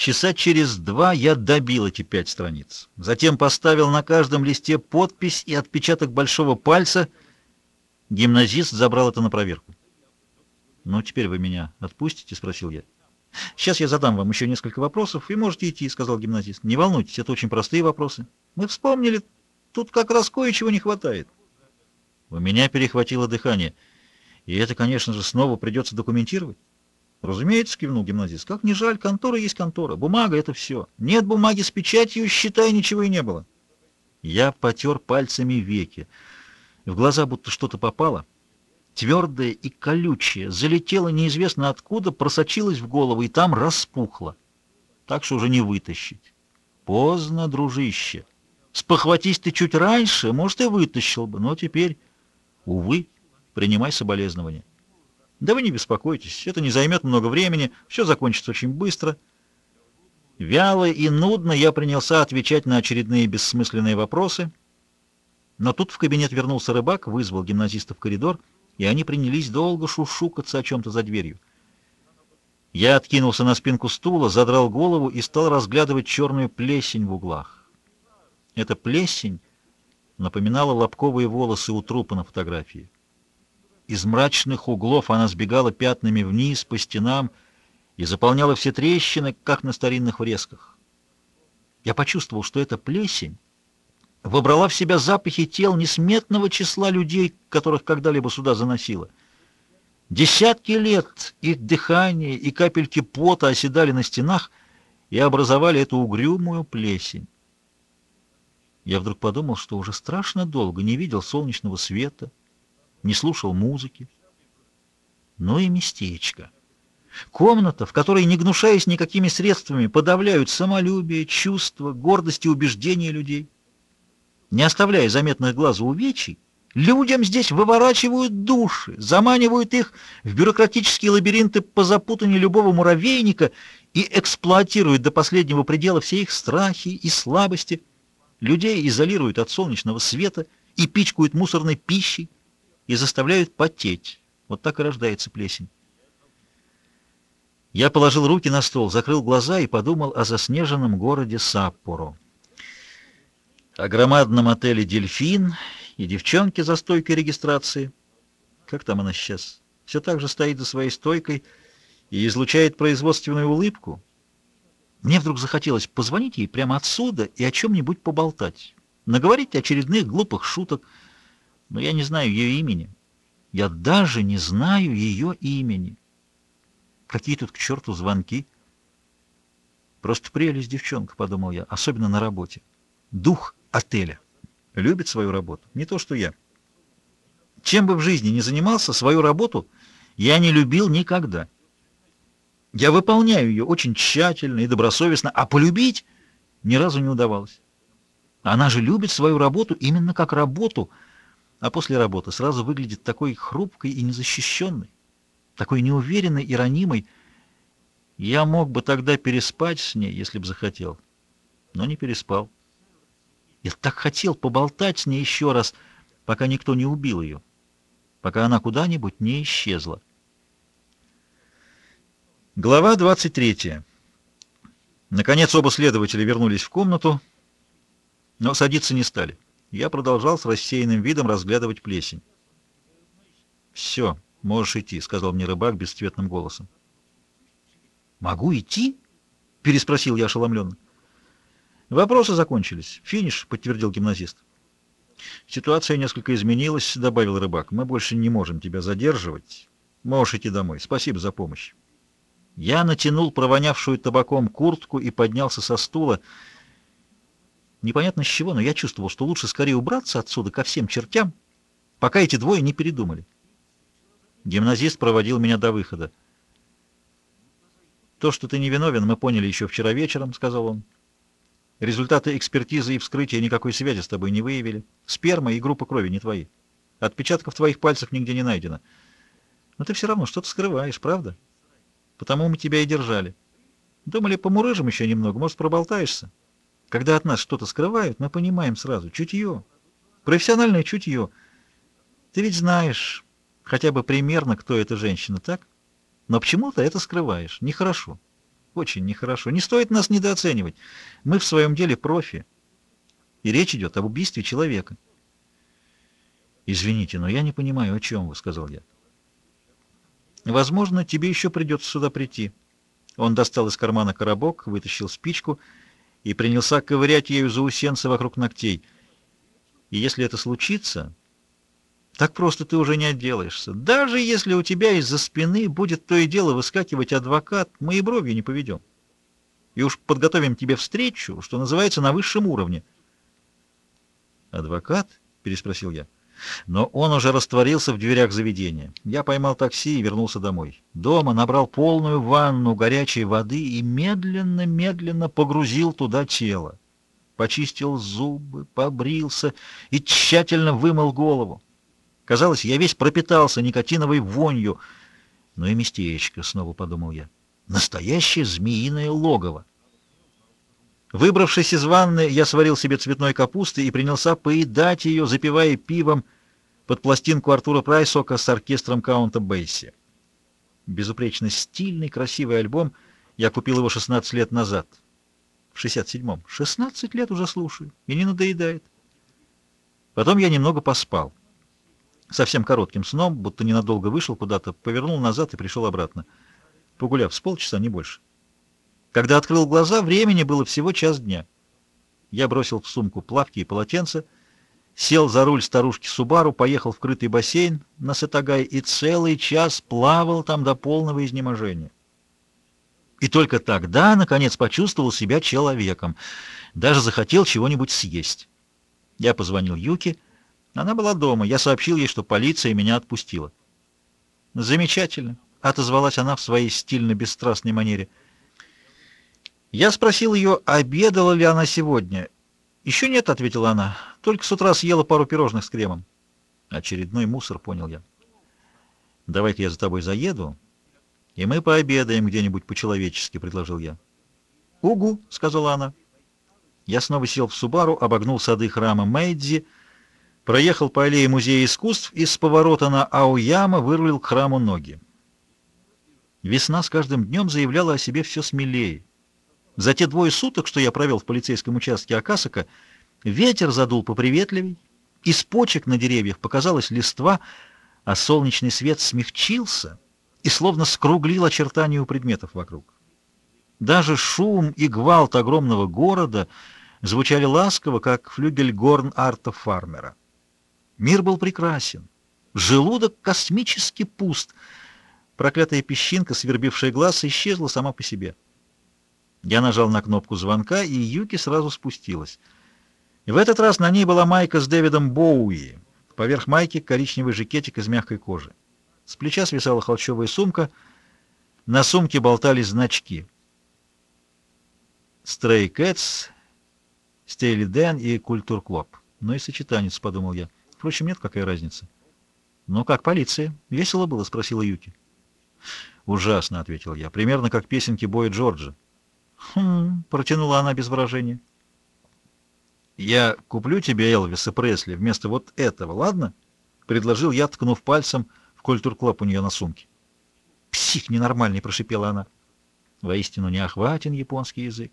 Часа через два я добил эти пять страниц. Затем поставил на каждом листе подпись и отпечаток большого пальца. Гимназист забрал это на проверку. «Ну, теперь вы меня отпустите?» — спросил я. «Сейчас я задам вам еще несколько вопросов, и можете идти», — сказал гимназист. «Не волнуйтесь, это очень простые вопросы. Мы вспомнили, тут как раз кое-чего не хватает». У меня перехватило дыхание. И это, конечно же, снова придется документировать. Разумеется, кивнул гимназист. Как не жаль, контора есть контора. Бумага — это все. Нет бумаги с печатью, считай, ничего и не было. Я потер пальцами веки. В глаза будто что-то попало. Твердое и колючее, залетело неизвестно откуда, просочилось в голову и там распухло. Так что уже не вытащить. Поздно, дружище. Спохватись ты чуть раньше, может, и вытащил бы, но теперь, увы, принимай соболезнования. Да вы не беспокойтесь, это не займет много времени, все закончится очень быстро. Вяло и нудно я принялся отвечать на очередные бессмысленные вопросы, но тут в кабинет вернулся рыбак, вызвал гимназиста в коридор, и они принялись долго шушукаться о чем-то за дверью. Я откинулся на спинку стула, задрал голову и стал разглядывать черную плесень в углах. Эта плесень напоминала лобковые волосы у трупа на фотографии. Из мрачных углов она сбегала пятнами вниз по стенам и заполняла все трещины, как на старинных врезках. Я почувствовал, что эта плесень вобрала в себя запахи тел несметного числа людей, которых когда-либо сюда заносило. Десятки лет их дыхание и капельки пота оседали на стенах и образовали эту угрюмую плесень. Я вдруг подумал, что уже страшно долго не видел солнечного света, не слушал музыки. Ну и местечко. Комната, в которой, не гнушаясь никакими средствами, подавляют самолюбие, чувства, гордость и убеждения людей. Не оставляя заметных глазу увечий, людям здесь выворачивают души, заманивают их в бюрократические лабиринты по запутанию любого муравейника и эксплуатируют до последнего предела все их страхи и слабости. Людей изолируют от солнечного света и пичкают мусорной пищей, и заставляют потеть. Вот так и рождается плесень. Я положил руки на стол, закрыл глаза и подумал о заснеженном городе Саппоро. О громадном отеле «Дельфин» и девчонке за стойкой регистрации. Как там она сейчас? Все так же стоит за своей стойкой и излучает производственную улыбку. Мне вдруг захотелось позвонить ей прямо отсюда и о чем-нибудь поболтать, наговорить очередных глупых шуток, но я не знаю ее имени. Я даже не знаю ее имени. Какие тут к черту звонки? Просто прелесть девчонка, подумал я, особенно на работе. Дух отеля. Любит свою работу, не то что я. Чем бы в жизни ни занимался, свою работу я не любил никогда. Я выполняю ее очень тщательно и добросовестно, а полюбить ни разу не удавалось. Она же любит свою работу именно как работу — а после работы сразу выглядит такой хрупкой и незащищенной, такой неуверенной и ранимой. Я мог бы тогда переспать с ней, если бы захотел, но не переспал. Я так хотел поболтать с ней еще раз, пока никто не убил ее, пока она куда-нибудь не исчезла. Глава 23. Наконец оба следователя вернулись в комнату, но садиться не стали. Я продолжал с рассеянным видом разглядывать плесень. «Все, можешь идти», — сказал мне рыбак бесцветным голосом. «Могу идти?» — переспросил я ошеломленно. «Вопросы закончились. Финиш», — подтвердил гимназист. «Ситуация несколько изменилась», — добавил рыбак. «Мы больше не можем тебя задерживать. Можешь идти домой. Спасибо за помощь». Я натянул провонявшую табаком куртку и поднялся со стула. Непонятно с чего, но я чувствовал, что лучше скорее убраться отсюда ко всем чертям, пока эти двое не передумали. Гимназист проводил меня до выхода. «То, что ты невиновен, мы поняли еще вчера вечером», — сказал он. «Результаты экспертизы и вскрытия никакой связи с тобой не выявили. Сперма и группа крови не твои. Отпечатков твоих пальцев нигде не найдено. Но ты все равно что-то скрываешь, правда? Потому мы тебя и держали. Думали, помурыжим еще немного, может, проболтаешься?» Когда от нас что-то скрывают, мы понимаем сразу. Чутье. Профессиональное чутье. Ты ведь знаешь хотя бы примерно, кто эта женщина, так? Но почему-то это скрываешь. Нехорошо. Очень нехорошо. Не стоит нас недооценивать. Мы в своем деле профи. И речь идет об убийстве человека. «Извините, но я не понимаю, о чем вы», — сказал я. «Возможно, тебе еще придется сюда прийти». Он достал из кармана коробок, вытащил спичку и принялся ковырять ею заусенцы вокруг ногтей. «И если это случится, так просто ты уже не отделаешься. Даже если у тебя из-за спины будет то и дело выскакивать адвокат, мы и бровью не поведем. И уж подготовим тебе встречу, что называется, на высшем уровне». «Адвокат?» — переспросил я. Но он уже растворился в дверях заведения. Я поймал такси и вернулся домой. Дома набрал полную ванну горячей воды и медленно-медленно погрузил туда тело. Почистил зубы, побрился и тщательно вымыл голову. Казалось, я весь пропитался никотиновой вонью. Ну и местечко, снова подумал я. Настоящее змеиное логово. Выбравшись из ванны, я сварил себе цветной капусты и принялся поедать ее, запивая пивом под пластинку Артура Прайсока с оркестром Каунта Бейси. Безупречно стильный, красивый альбом. Я купил его 16 лет назад. В 67-м. 16 лет уже слушаю. И не надоедает. Потом я немного поспал. Совсем коротким сном, будто ненадолго вышел куда-то, повернул назад и пришел обратно. Погуляв с полчаса, не больше. Когда открыл глаза, времени было всего час дня. Я бросил в сумку плавки и полотенце, сел за руль старушки Субару, поехал в крытый бассейн на Сатагай и целый час плавал там до полного изнеможения. И только тогда, наконец, почувствовал себя человеком. Даже захотел чего-нибудь съесть. Я позвонил Юке. Она была дома. Я сообщил ей, что полиция меня отпустила. «Замечательно», — отозвалась она в своей стильно-бесстрастной манере. Я спросил ее, обедала ли она сегодня. «Еще нет», — ответила она, — «только с утра съела пару пирожных с кремом». Очередной мусор, понял я. «Давай-ка я за тобой заеду, и мы пообедаем где-нибудь по-человечески», — предложил я. «Угу», — сказала она. Я снова сел в Субару, обогнул сады храма Мэйдзи, проехал по аллее Музея искусств и с поворота на Ауяма вырулил к храму ноги. Весна с каждым днем заявляла о себе все смелее. За те двое суток, что я провел в полицейском участке Акасака, ветер задул поприветливей, из почек на деревьях показалась листва, а солнечный свет смягчился и словно скруглил очертания у предметов вокруг. Даже шум и гвалт огромного города звучали ласково, как флюгель горн Арта Фармера. Мир был прекрасен, желудок космически пуст, проклятая песчинка, свербившая глаз, исчезла сама по себе. Я нажал на кнопку звонка, и Юки сразу спустилась. В этот раз на ней была майка с Дэвидом Боуи. Поверх майки коричневый жакетик из мягкой кожи. С плеча свисала холщовая сумка. На сумке болтались значки. Stray Cats, Стейли Дэн и Культур Клоп. Ну и сочетанец, подумал я. Впрочем, нет, какая разница. «Ну как полиция? Весело было?» — спросила Юки. «Ужасно», — ответил я. «Примерно как песенки Боя Джорджа». «Хм...» — протянула она без выражения. «Я куплю тебе Элвиса Пресли вместо вот этого, ладно?» — предложил я, ткнув пальцем в культур-клаб у нее на сумке. «Псих ненормальный!» — прошипела она. Воистину неохватен японский язык.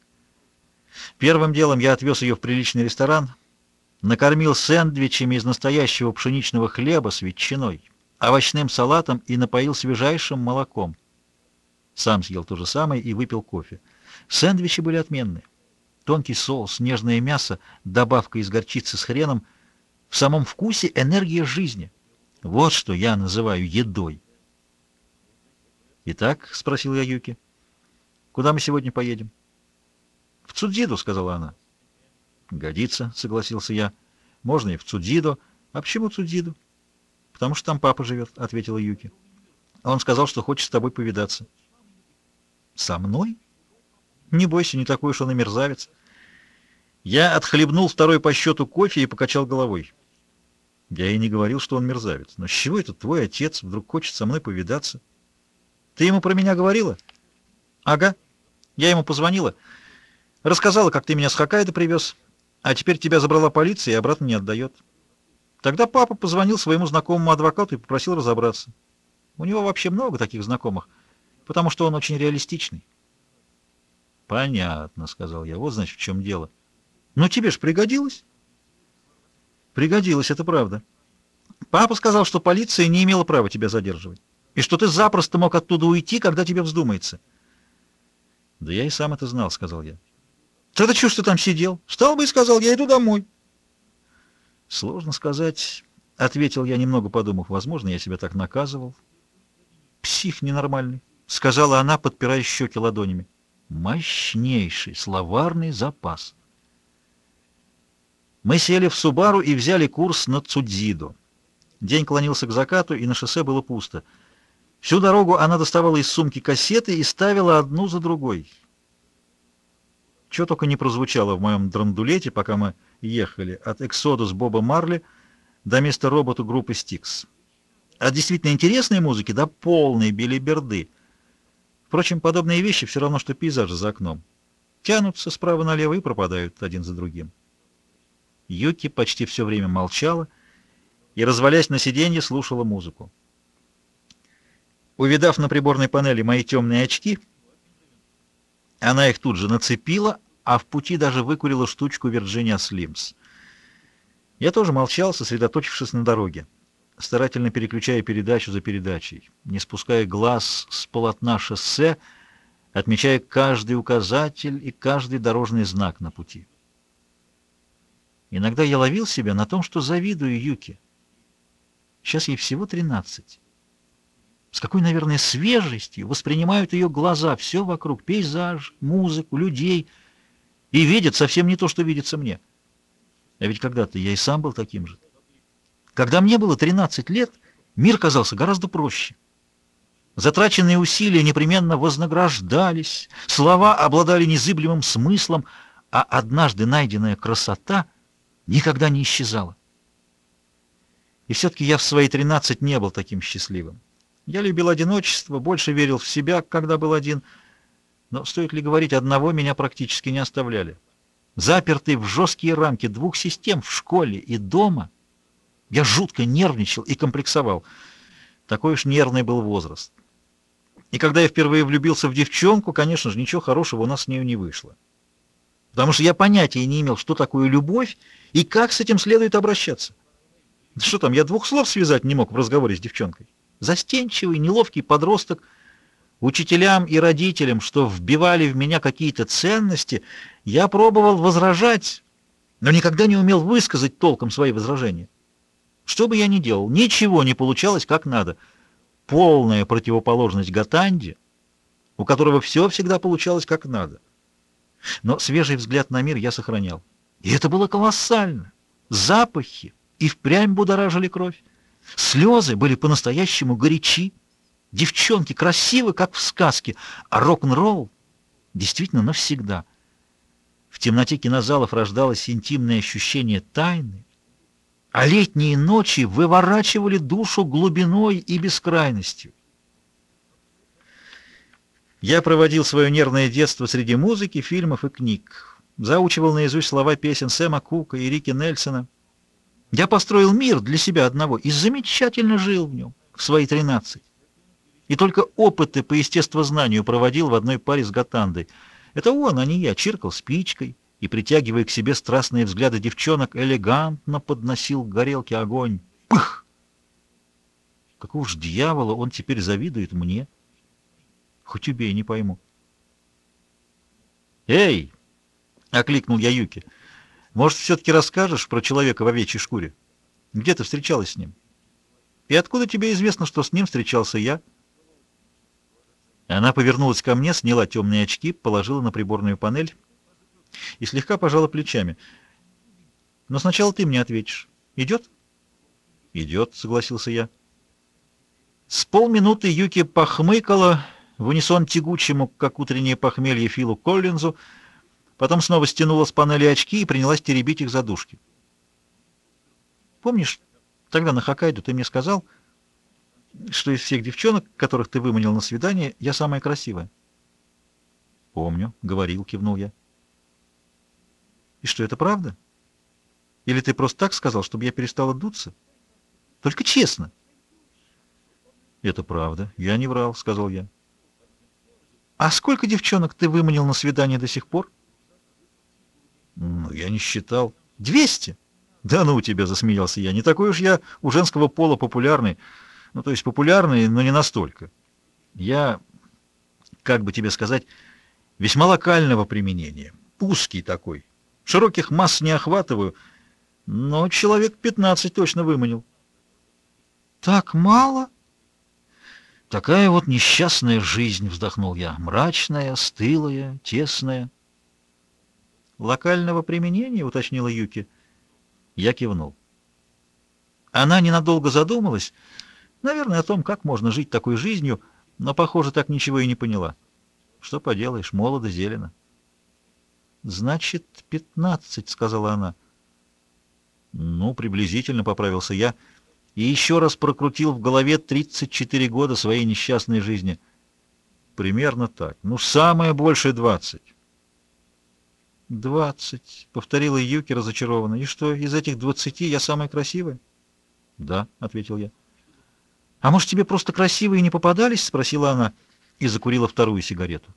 Первым делом я отвез ее в приличный ресторан, накормил сэндвичами из настоящего пшеничного хлеба с ветчиной, овощным салатом и напоил свежайшим молоком. Сам съел то же самое и выпил кофе. Сэндвичи были отменные. Тонкий соус, нежное мясо, добавка из горчицы с хреном. В самом вкусе энергия жизни. Вот что я называю едой. «Итак?» — спросил я Юки. «Куда мы сегодня поедем?» «В Цудзиду», — сказала она. «Годится», — согласился я. «Можно и в Цудзидо. А почему Цудзиду?» «Потому что там папа живет», — ответила Юки. «Он сказал, что хочет с тобой повидаться». «Со мной?» Не бойся, не такой уж он и мерзавец. Я отхлебнул второй по счету кофе и покачал головой. Я и не говорил, что он мерзавец. Но с чего это твой отец вдруг хочет со мной повидаться? Ты ему про меня говорила? Ага. Я ему позвонила. Рассказала, как ты меня с Хоккайдо привез. А теперь тебя забрала полиция и обратно не отдает. Тогда папа позвонил своему знакомому адвокату и попросил разобраться. У него вообще много таких знакомых, потому что он очень реалистичный. Понятно, сказал я. Вот значит в чем дело. Но тебе ж пригодилось? Пригодилось, это правда. Папа сказал, что полиция не имела права тебя задерживать, и что ты запросто мог оттуда уйти, когда тебе вздумается. Да я и сам это знал, сказал я. Тогда чего ж ты там сидел? Встал бы и сказал, я иду домой. Сложно сказать, ответил я, немного подумав. Возможно, я себя так наказывал. Псих ненормальный, сказала она, подпирая щеки ладонями. Мощнейший словарный запас. Мы сели в Субару и взяли курс на Цудзидо. День клонился к закату, и на шоссе было пусто. Всю дорогу она доставала из сумки кассеты и ставила одну за другой. Что только не прозвучало в моем драндулете, пока мы ехали от «Эксодус» Боба Марли до места робота группы «Стикс». От действительно интересной музыки до полной белиберды. Впрочем, подобные вещи все равно, что пейзажи за окном. Тянутся справа налево и пропадают один за другим. Юки почти все время молчала и, развалясь на сиденье, слушала музыку. Увидав на приборной панели мои темные очки, она их тут же нацепила, а в пути даже выкурила штучку Virginia Slims. Я тоже молчал, сосредоточившись на дороге, старательно переключая передачу за передачей, не спуская глаз с полотна шоссе, отмечая каждый указатель и каждый дорожный знак на пути. Иногда я ловил себя на том, что завидую Юке. Сейчас ей всего тринадцать. С какой, наверное, свежестью воспринимают ее глаза, все вокруг, пейзаж, музыку, людей, и видят совсем не то, что видится мне. А ведь когда-то я и сам был таким же. Когда мне было 13 лет, мир казался гораздо проще. Затраченные усилия непременно вознаграждались, слова обладали незыблемым смыслом, а однажды найденная красота — никогда не исчезала. И все-таки я в свои 13 не был таким счастливым. Я любил одиночество, больше верил в себя, когда был один, но, стоит ли говорить, одного меня практически не оставляли. Запертый в жесткие рамки двух систем в школе и дома, я жутко нервничал и комплексовал. Такой уж нервный был возраст. И когда я впервые влюбился в девчонку, конечно же, ничего хорошего у нас с нею не вышло потому что я понятия не имел, что такое любовь и как с этим следует обращаться. Что там, я двух слов связать не мог в разговоре с девчонкой. Застенчивый, неловкий подросток, учителям и родителям, что вбивали в меня какие-то ценности, я пробовал возражать, но никогда не умел высказать толком свои возражения. Что бы я ни делал, ничего не получалось как надо. Полная противоположность Гатанди, у которого все всегда получалось как надо. Но свежий взгляд на мир я сохранял. И это было колоссально. Запахи и впрямь будоражили кровь. Слезы были по-настоящему горячи. Девчонки красивы, как в сказке, а рок-н-ролл действительно навсегда. В темноте кинозалов рождалось интимное ощущение тайны, а летние ночи выворачивали душу глубиной и бескрайностью. Я проводил свое нервное детство среди музыки, фильмов и книг. Заучивал наизусть слова песен Сэма Кука и Рики Нельсона. Я построил мир для себя одного и замечательно жил в нем в свои тринадцать. И только опыты по естествознанию проводил в одной паре с Гатандой. Это он, а не я, чиркал спичкой и, притягивая к себе страстные взгляды девчонок, элегантно подносил к горелке огонь. Пых! Какого ж дьявола он теперь завидует мне? Хоть убей, не пойму. «Эй!» — окликнул я Юки. «Может, все-таки расскажешь про человека в овечьей шкуре? Где ты встречалась с ним? И откуда тебе известно, что с ним встречался я?» Она повернулась ко мне, сняла темные очки, положила на приборную панель и слегка пожала плечами. «Но сначала ты мне ответишь. Идет?» «Идет», — согласился я. С полминуты Юки похмыкала в унисон тягучему, как утреннее похмелье Филу Коллинзу, потом снова стянула с панели очки и принялась теребить их задушки. «Помнишь, тогда на Хоккайдо ты мне сказал, что из всех девчонок, которых ты выманил на свидание, я самая красивая?» «Помню», — говорил, кивнул я. «И что, это правда? Или ты просто так сказал, чтобы я перестала дуться? Только честно». «Это правда. Я не врал», — сказал я. А сколько девчонок ты выманил на свидание до сих пор? Ну, я не считал. Двести? Да ну у тебя, засмеялся я. Не такой уж я у женского пола популярный. Ну, то есть популярный, но не настолько. Я, как бы тебе сказать, весьма локального применения. Узкий такой. Широких масс не охватываю, но человек 15 точно выманил. Так мало? Такая вот несчастная жизнь, вздохнул я. Мрачная, стылая, тесная. Локального применения, уточнила Юки. Я кивнул. Она ненадолго задумалась, наверное, о том, как можно жить такой жизнью, но, похоже, так ничего и не поняла. Что поделаешь, молодо зелено. «Значит, пятнадцать», — сказала она. «Ну, приблизительно», — поправился я, и еще раз прокрутил в голове 34 года своей несчастной жизни. Примерно так. Ну, самое большее двадцать. «Двадцать», — повторила Юки разочарованно. «И что, из этих двадцати я самая красивая?» «Да», — ответил я. «А может, тебе просто красивые не попадались?» — спросила она и закурила вторую сигарету.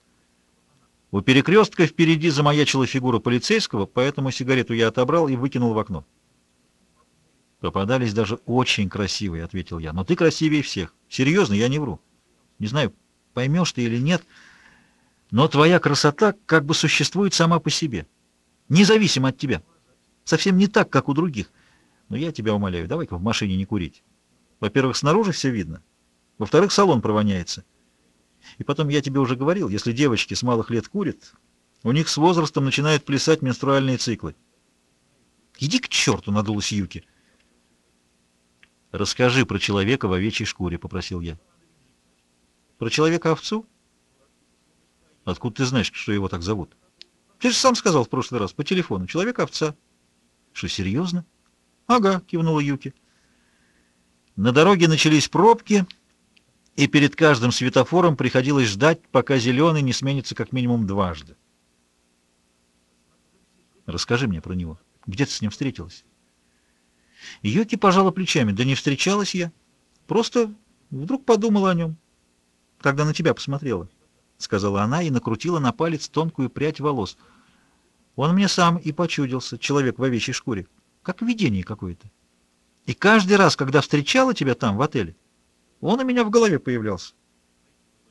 У перекрестка впереди замаячила фигура полицейского, поэтому сигарету я отобрал и выкинул в окно. «Попадались даже очень красивые», — ответил я. «Но ты красивее всех. Серьезно, я не вру. Не знаю, поймешь ты или нет, но твоя красота как бы существует сама по себе, независимо от тебя. Совсем не так, как у других. Но я тебя умоляю, давай-ка в машине не курить. Во-первых, снаружи все видно. Во-вторых, салон провоняется. И потом, я тебе уже говорил, если девочки с малых лет курят, у них с возрастом начинают плясать менструальные циклы. «Иди к черту!» — надулась Юки. «Расскажи про человека в овечьей шкуре», — попросил я. «Про человека-овцу?» «Откуда ты знаешь, что его так зовут?» «Ты же сам сказал в прошлый раз, по телефону. Человек-овца». «Что, серьезно?» «Ага», — кивнула Юки. На дороге начались пробки — и перед каждым светофором приходилось ждать, пока зеленый не сменится как минимум дважды. Расскажи мне про него. Где ты с ним встретилась? Йоки пожала плечами. Да не встречалась я. Просто вдруг подумала о нем, когда на тебя посмотрела, — сказала она и накрутила на палец тонкую прядь волос. Он мне сам и почудился, человек в овечьей шкуре, как видение какое-то. И каждый раз, когда встречала тебя там, в отеле, он у меня в голове появлялся.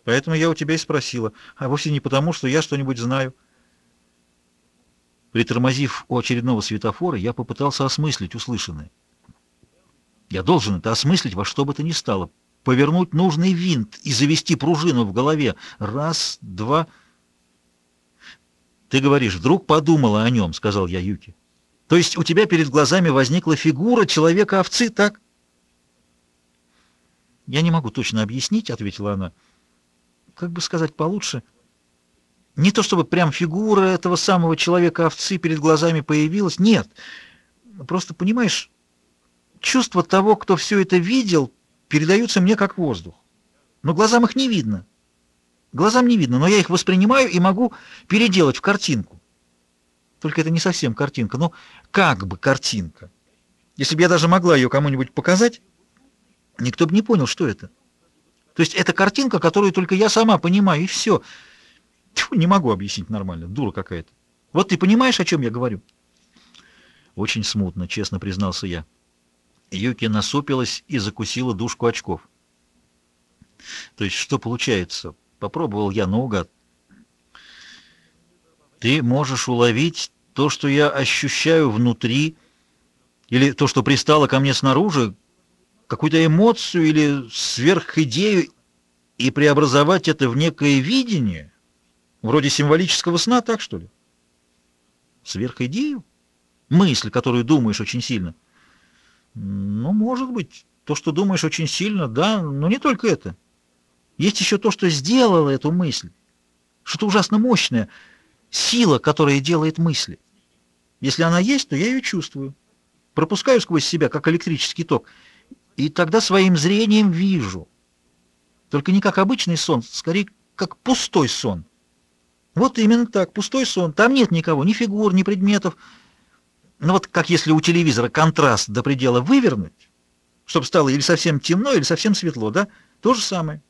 Поэтому я у тебя и спросила, а вовсе не потому, что я что-нибудь знаю. Притормозив у очередного светофора, я попытался осмыслить услышанное. Я должен это осмыслить во что бы то ни стало, повернуть нужный винт и завести пружину в голове. Раз, два... «Ты говоришь, вдруг подумала о нем», — сказал я Юке. «То есть у тебя перед глазами возникла фигура человека-овцы, так?» «Я не могу точно объяснить», — ответила она. «Как бы сказать получше?» «Не то чтобы прям фигура этого самого человека-овцы перед глазами появилась. Нет. Просто, понимаешь, чувства того, кто все это видел, передаются мне как воздух. Но глазам их не видно. Глазам не видно, но я их воспринимаю и могу переделать в картинку. Только это не совсем картинка, но как бы картинка. Если бы я даже могла ее кому-нибудь показать, Никто бы не понял, что это. То есть это картинка, которую только я сама понимаю, и все. Тьфу, не могу объяснить нормально, дура какая-то. Вот ты понимаешь, о чем я говорю? Очень смутно, честно признался я. Юки насупилась и закусила дужку очков. То есть что получается? Попробовал я наугад. Ты можешь уловить то, что я ощущаю внутри, или то, что пристало ко мне снаружи, какую-то эмоцию или сверхидею и преобразовать это в некое видение, вроде символического сна, так что ли? Сверхидею? Мысль, которую думаешь очень сильно. Ну, может быть, то, что думаешь очень сильно, да, но не только это. Есть еще то, что сделало эту мысль. Что-то ужасно мощное. Сила, которая делает мысли. Если она есть, то я ее чувствую. Пропускаю сквозь себя, как электрический ток — и тогда своим зрением вижу. Только не как обычный сон, скорее как пустой сон. Вот именно так, пустой сон. Там нет никого, ни фигур, ни предметов. Ну вот как если у телевизора контраст до предела вывернуть, чтобы стало или совсем темно, или совсем светло, да? То же самое.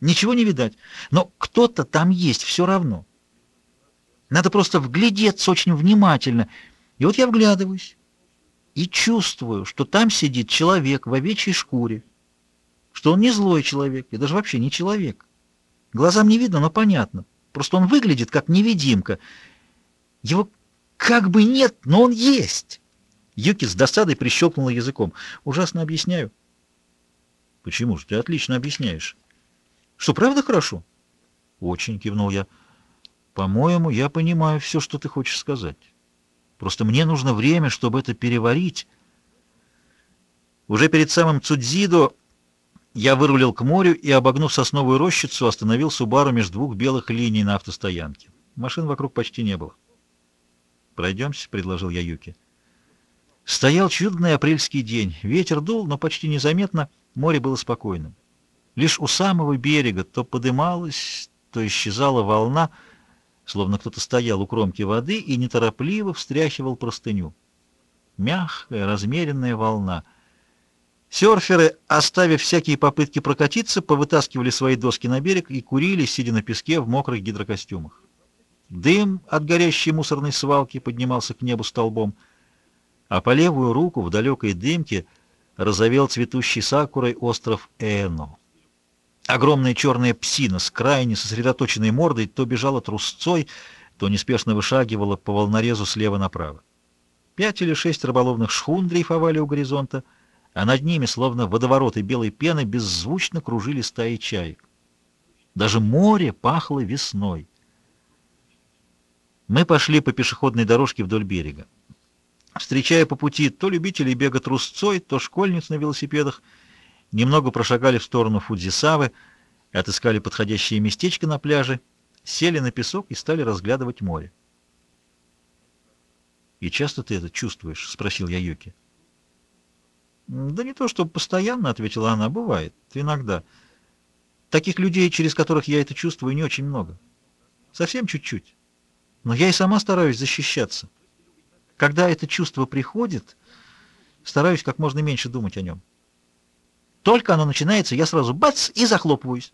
Ничего не видать. Но кто-то там есть все равно. Надо просто вглядеться очень внимательно. И вот я вглядываюсь и чувствую, что там сидит человек в овечьей шкуре, что он не злой человек и даже вообще не человек. Глазам не видно, но понятно. Просто он выглядит как невидимка. Его как бы нет, но он есть. Юки с досадой прищелкнула языком. Ужасно объясняю. Почему же? Ты отлично объясняешь. Что, правда хорошо? Очень, кивнул я. По-моему, я понимаю все, что ты хочешь сказать. Просто мне нужно время, чтобы это переварить. Уже перед самым Цудзидо я вырулил к морю и, обогнув сосновую рощицу, остановил Субару между двух белых линий на автостоянке. Машин вокруг почти не было. «Пройдемся», — предложил я Юки. Стоял чудный апрельский день. Ветер дул, но почти незаметно, море было спокойным. Лишь у самого берега то подымалась, то исчезала волна, словно кто-то стоял у кромки воды и неторопливо встряхивал простыню. Мягкая, размеренная волна. Серферы, оставив всякие попытки прокатиться, повытаскивали свои доски на берег и курили, сидя на песке в мокрых гидрокостюмах. Дым от горящей мусорной свалки поднимался к небу столбом, а по левую руку в далекой дымке разовел цветущий сакурой остров Эно. Огромная черная псина с крайне сосредоточенной мордой то бежала трусцой, то неспешно вышагивала по волнорезу слева направо. Пять или шесть рыболовных шхун дрейфовали у горизонта, а над ними, словно водовороты белой пены, беззвучно кружили стаи чаек. Даже море пахло весной. Мы пошли по пешеходной дорожке вдоль берега. Встречая по пути то любителей бега трусцой, то школьниц на велосипедах, немного прошагали в сторону Фудзисавы, отыскали подходящее местечко на пляже, сели на песок и стали разглядывать море. «И часто ты это чувствуешь?» — спросил я Юки. «Да не то, чтобы постоянно», — ответила она, — «бывает, иногда. Таких людей, через которых я это чувствую, не очень много. Совсем чуть-чуть. Но я и сама стараюсь защищаться. Когда это чувство приходит, стараюсь как можно меньше думать о нем». Только оно начинается, я сразу бац и захлопываюсь,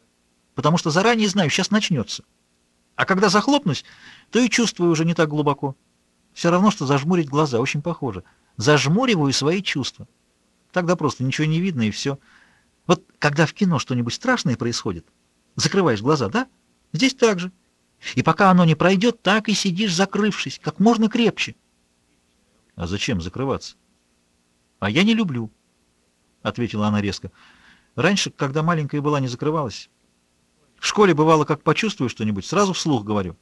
потому что заранее знаю, сейчас начнется. А когда захлопнусь, то и чувствую уже не так глубоко. Все равно, что зажмурить глаза, очень похоже. Зажмуриваю свои чувства. Тогда просто ничего не видно и все. Вот когда в кино что-нибудь страшное происходит, закрываешь глаза, да? Здесь так же. И пока оно не пройдет, так и сидишь, закрывшись, как можно крепче. А зачем закрываться? А я не люблю. — ответила она резко. «Раньше, когда маленькая была, не закрывалась. В школе бывало, как почувствую что-нибудь, сразу вслух говорю.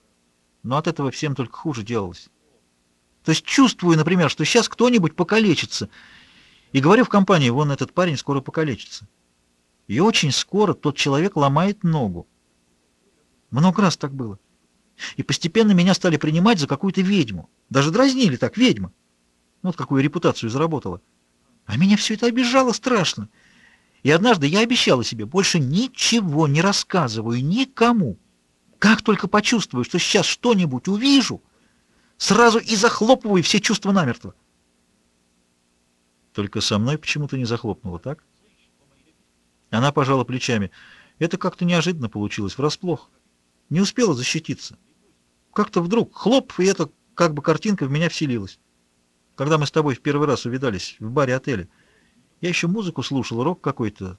Но от этого всем только хуже делалось. То есть чувствую, например, что сейчас кто-нибудь покалечится. И говорю в компании, вон этот парень скоро покалечится. И очень скоро тот человек ломает ногу. Много раз так было. И постепенно меня стали принимать за какую-то ведьму. Даже дразнили так, ведьма. Вот какую репутацию заработала. А меня все это обижало страшно. И однажды я обещала себе, больше ничего не рассказываю никому. Как только почувствую, что сейчас что-нибудь увижу, сразу и захлопываю все чувства намертво. Только со мной почему-то не захлопнула, так? Она пожала плечами. Это как-то неожиданно получилось, врасплох. Не успела защититься. Как-то вдруг хлоп, и эта как бы картинка в меня вселилась когда мы с тобой в первый раз увидались в баре отеля. Я еще музыку слушал, рок какой-то,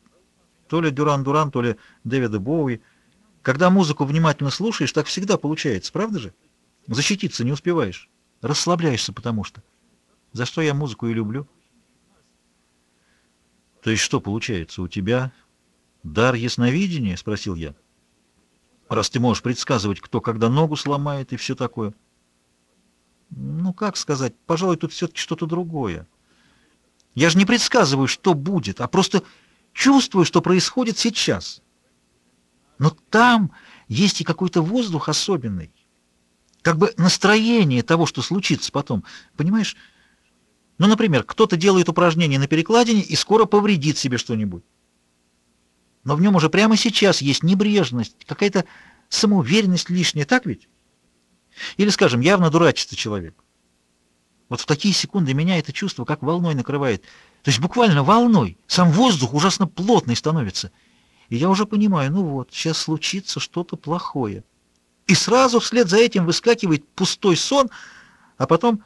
то ли Дюран-Дуран, то ли Дэвида Боуи. Когда музыку внимательно слушаешь, так всегда получается, правда же? Защититься не успеваешь, расслабляешься потому что. За что я музыку и люблю. То есть что получается, у тебя дар ясновидения? — спросил я. Раз ты можешь предсказывать, кто когда ногу сломает и все такое. — ну, как сказать, пожалуй, тут все-таки что-то другое. Я же не предсказываю, что будет, а просто чувствую, что происходит сейчас. Но там есть и какой-то воздух особенный. Как бы настроение того, что случится потом. Понимаешь? Ну, например, кто-то делает упражнение на перекладине и скоро повредит себе что-нибудь. Но в нем уже прямо сейчас есть небрежность, какая-то самоуверенность лишняя, так ведь? Или, скажем, явно дурачится человек. Вот в такие секунды меня это чувство как волной накрывает. То есть буквально волной. Сам воздух ужасно плотный становится. И я уже понимаю, ну вот, сейчас случится что-то плохое. И сразу вслед за этим выскакивает пустой сон, а потом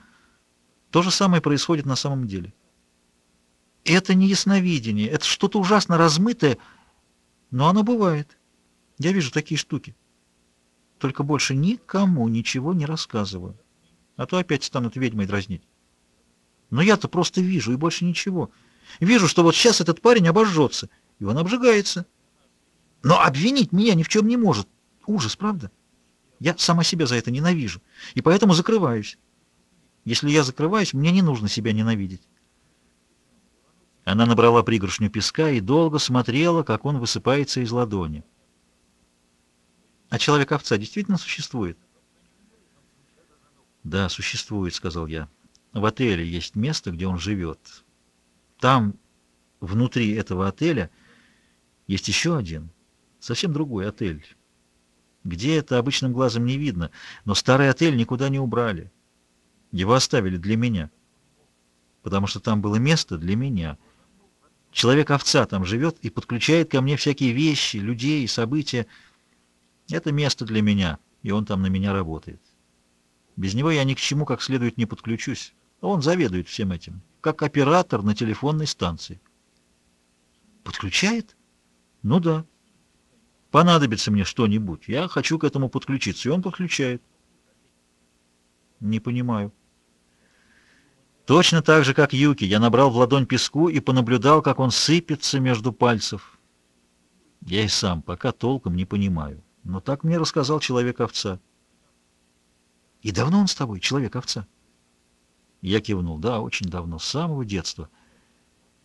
то же самое происходит на самом деле. Это не ясновидение, это что-то ужасно размытое, но оно бывает. Я вижу такие штуки. Только больше никому ничего не рассказываю. А то опять станут ведьмой дразнить. Но я-то просто вижу, и больше ничего. Вижу, что вот сейчас этот парень обожжется, и он обжигается. Но обвинить меня ни в чем не может. Ужас, правда? Я сама себя за это ненавижу, и поэтому закрываюсь. Если я закрываюсь, мне не нужно себя ненавидеть. Она набрала пригоршню песка и долго смотрела, как он высыпается из ладони. А человек-овца действительно существует? Да, существует, сказал я. В отеле есть место, где он живет. Там, внутри этого отеля, есть еще один, совсем другой отель. Где это обычным глазом не видно, но старый отель никуда не убрали. Его оставили для меня, потому что там было место для меня. Человек-овца там живет и подключает ко мне всякие вещи, людей, события. Это место для меня, и он там на меня работает. Без него я ни к чему как следует не подключусь. Он заведует всем этим, как оператор на телефонной станции. Подключает? Ну да. Понадобится мне что-нибудь. Я хочу к этому подключиться, и он подключает. Не понимаю. Точно так же, как Юки, я набрал в ладонь песку и понаблюдал, как он сыпется между пальцев. Я и сам пока толком не понимаю. Но так мне рассказал человек-овца. И давно он с тобой, человек-овца? Я кивнул. Да, очень давно, с самого детства.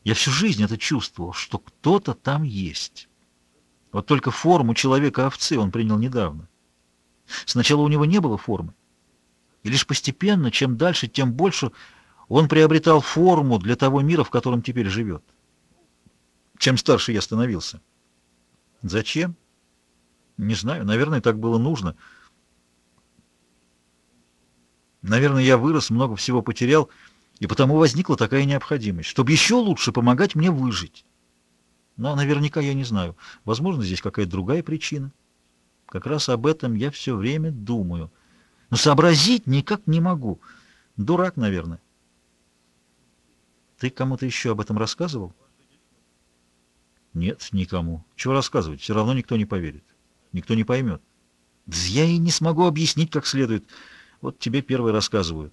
Я всю жизнь это чувствовал, что кто-то там есть. Вот только форму человека-овцы он принял недавно. Сначала у него не было формы. И лишь постепенно, чем дальше, тем больше он приобретал форму для того мира, в котором теперь живет. Чем старше я становился. Зачем? Не знаю, наверное, так было нужно. Наверное, я вырос, много всего потерял, и потому возникла такая необходимость, чтобы еще лучше помогать мне выжить. Но наверняка я не знаю. Возможно, здесь какая-то другая причина. Как раз об этом я все время думаю. Но сообразить никак не могу. Дурак, наверное. Ты кому-то еще об этом рассказывал? Нет, никому. Чего рассказывать? Все равно никто не поверит. Никто не поймет. Я и не смогу объяснить как следует. Вот тебе первый рассказываю.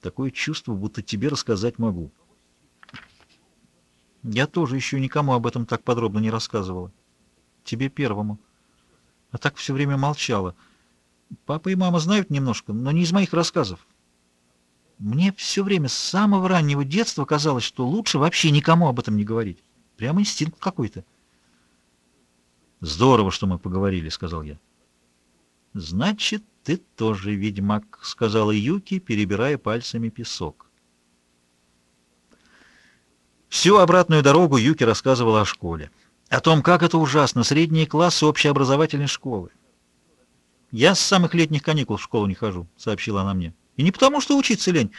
Такое чувство, будто тебе рассказать могу. Я тоже еще никому об этом так подробно не рассказывала. Тебе первому. А так все время молчала. Папа и мама знают немножко, но не из моих рассказов. Мне все время с самого раннего детства казалось, что лучше вообще никому об этом не говорить. Прямо инстинкт какой-то. «Здорово, что мы поговорили», — сказал я. «Значит, ты тоже ведьмак», — сказала Юки, перебирая пальцами песок. Всю обратную дорогу Юки рассказывала о школе. О том, как это ужасно, средние классы общеобразовательной школы. «Я с самых летних каникул в школу не хожу», — сообщила она мне. «И не потому, что учиться лень,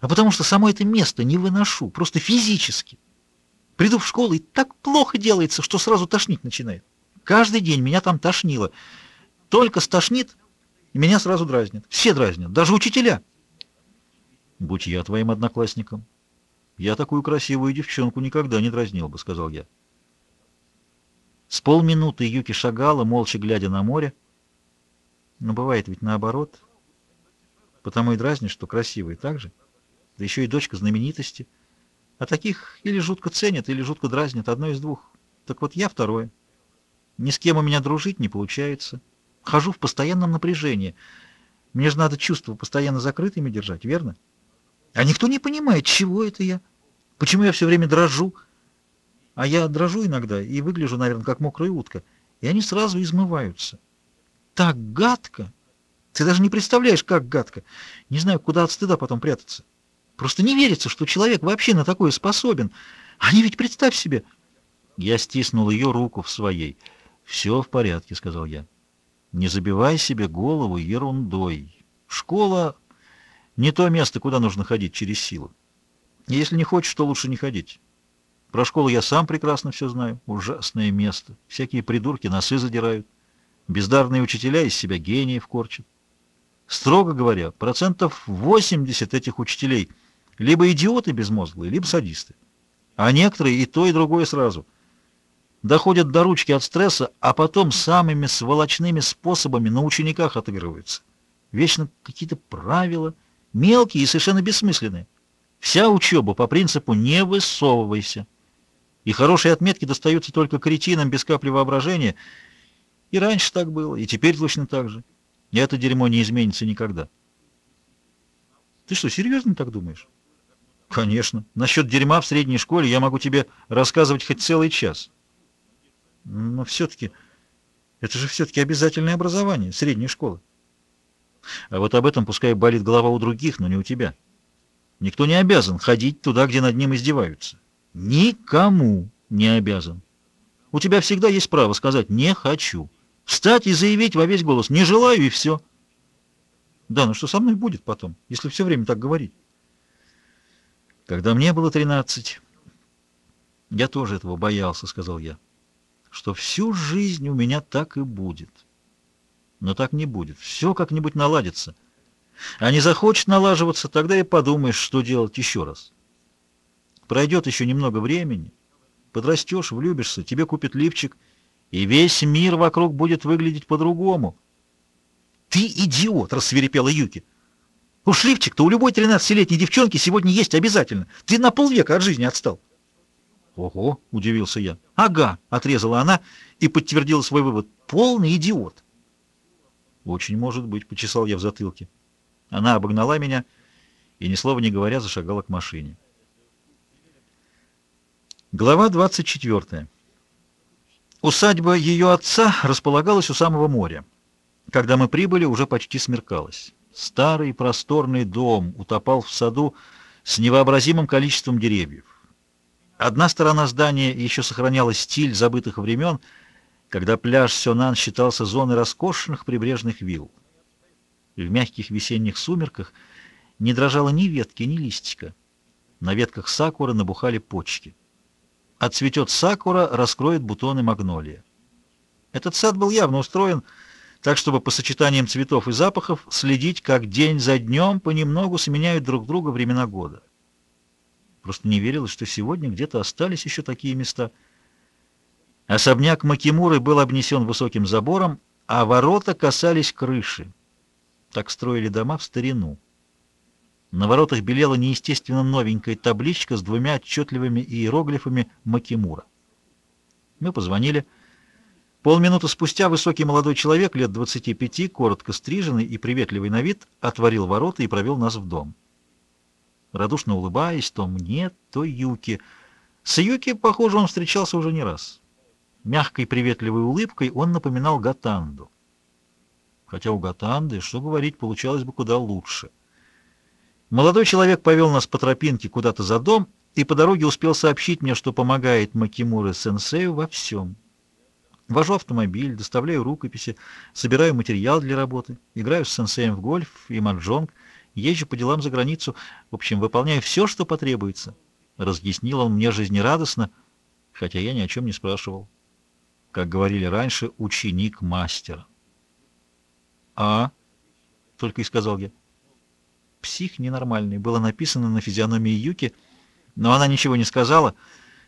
а потому что само это место не выношу, просто физически. Приду в школу, и так плохо делается, что сразу тошнить начинает. Каждый день меня там тошнило. Только стошнит, меня сразу дразнят. Все дразнят, даже учителя. Будь я твоим одноклассником. Я такую красивую девчонку никогда не дразнил бы, сказал я. С полминуты Юки шагала, молча глядя на море. Но бывает ведь наоборот. Потому и дразнишь, что красивый, так же? Да еще и дочка знаменитости. А таких или жутко ценят, или жутко дразнят, одно из двух. Так вот я второе. Ни с кем у меня дружить не получается. Хожу в постоянном напряжении. Мне же надо чувства постоянно закрытыми держать, верно? А никто не понимает, чего это я. Почему я все время дрожу? А я дрожу иногда и выгляжу, наверное, как мокрая утка. И они сразу измываются. Так гадко! Ты даже не представляешь, как гадко. Не знаю, куда от стыда потом прятаться. Просто не верится, что человек вообще на такое способен. Они ведь, представь себе... Я стиснул ее руку в своей. «Все в порядке», — сказал я. «Не забивай себе голову ерундой. Школа — не то место, куда нужно ходить через силу. Если не хочешь, то лучше не ходить. Про школу я сам прекрасно все знаю. Ужасное место. Всякие придурки носы задирают. Бездарные учителя из себя гениев корчат. Строго говоря, процентов 80 этих учителей либо идиоты безмозглые, либо садисты. А некоторые и то, и другое сразу. Доходят до ручки от стресса, а потом самыми сволочными способами на учениках отыгрываются. Вечно какие-то правила, мелкие и совершенно бессмысленные. Вся учеба по принципу «не высовывайся». И хорошие отметки достаются только кретинам без капли воображения. И раньше так было, и теперь точно так же. И это дерьмо не изменится никогда. Ты что, серьезно так думаешь? Конечно. Насчет дерьма в средней школе я могу тебе рассказывать хоть целый час. Но все-таки, это же все-таки обязательное образование, средняя школа. А вот об этом пускай болит голова у других, но не у тебя. Никто не обязан ходить туда, где над ним издеваются. Никому не обязан. У тебя всегда есть право сказать «не хочу». Встать и заявить во весь голос «не желаю» и все. Да, но что со мной будет потом, если все время так говорить? Когда мне было тринадцать, я тоже этого боялся, сказал я, что всю жизнь у меня так и будет. Но так не будет. Все как-нибудь наладится. А не захочет налаживаться, тогда и подумаешь, что делать еще раз. Пройдет еще немного времени, подрастешь, влюбишься, тебе купят лифчик, и весь мир вокруг будет выглядеть по-другому. «Ты идиот!» — рассверепела Юки. «Уж лифчик-то у любой тринадцатилетней девчонки сегодня есть обязательно. Ты на полвека от жизни отстал». «Ого!» — удивился я. «Ага!» — отрезала она и подтвердила свой вывод. «Полный идиот!» «Очень может быть», — почесал я в затылке. Она обогнала меня и, ни слова не говоря, зашагала к машине. Глава 24. Усадьба ее отца располагалась у самого моря. Когда мы прибыли, уже почти смеркалось. Старый просторный дом утопал в саду с невообразимым количеством деревьев. Одна сторона здания еще сохраняла стиль забытых времен, когда пляж Сёнан считался зоной роскошных прибрежных вилл. В мягких весенних сумерках не дрожало ни ветки, ни листика. На ветках сакуры набухали почки. Отцветет сакура, раскроет бутоны магнолия. Этот сад был явно устроен так, чтобы по сочетаниям цветов и запахов следить, как день за днем понемногу сменяют друг друга времена года. Просто не верилось, что сегодня где-то остались еще такие места. Особняк Макимуры был обнесен высоким забором, а ворота касались крыши. Так строили дома в старину. На воротах белела неестественно новенькая табличка с двумя отчетливыми иероглифами Макимура. Мы позвонили. Полминуты спустя высокий молодой человек, лет 25, коротко стриженный и приветливый на вид, отворил ворота и провел нас в дом. Радушно улыбаясь, то мне, то Юки. С Юки, похоже, он встречался уже не раз. Мягкой приветливой улыбкой он напоминал Гатанду. Хотя у Гатанды, что говорить, получалось бы куда лучше. Молодой человек повел нас по тропинке куда-то за дом и по дороге успел сообщить мне, что помогает Макимуре-сенсею во всем. Вожу автомобиль, доставляю рукописи, собираю материал для работы, играю с сенсеем в гольф и маджонг, езжу по делам за границу, в общем, выполняю все, что потребуется. Разъяснил он мне жизнерадостно, хотя я ни о чем не спрашивал. Как говорили раньше, ученик мастера. «А?» — только и сказал я. «Псих ненормальный», было написано на физиономии Юки, но она ничего не сказала,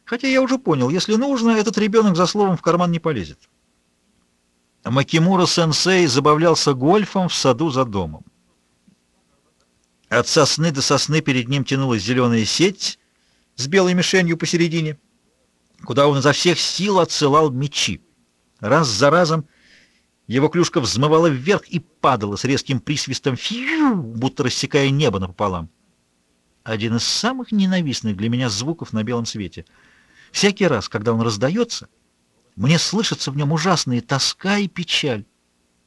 хотя я уже понял, если нужно, этот ребенок за словом в карман не полезет. Макимура-сенсей забавлялся гольфом в саду за домом. От сосны до сосны перед ним тянулась зеленая сеть с белой мишенью посередине, куда он изо всех сил отсылал мечи. Раз за разом его клюшка взмывала вверх и падала с резким присвистом, фью, будто рассекая небо напополам. Один из самых ненавистных для меня звуков на белом свете. Всякий раз, когда он раздается, мне слышатся в нем ужасные тоска и печаль.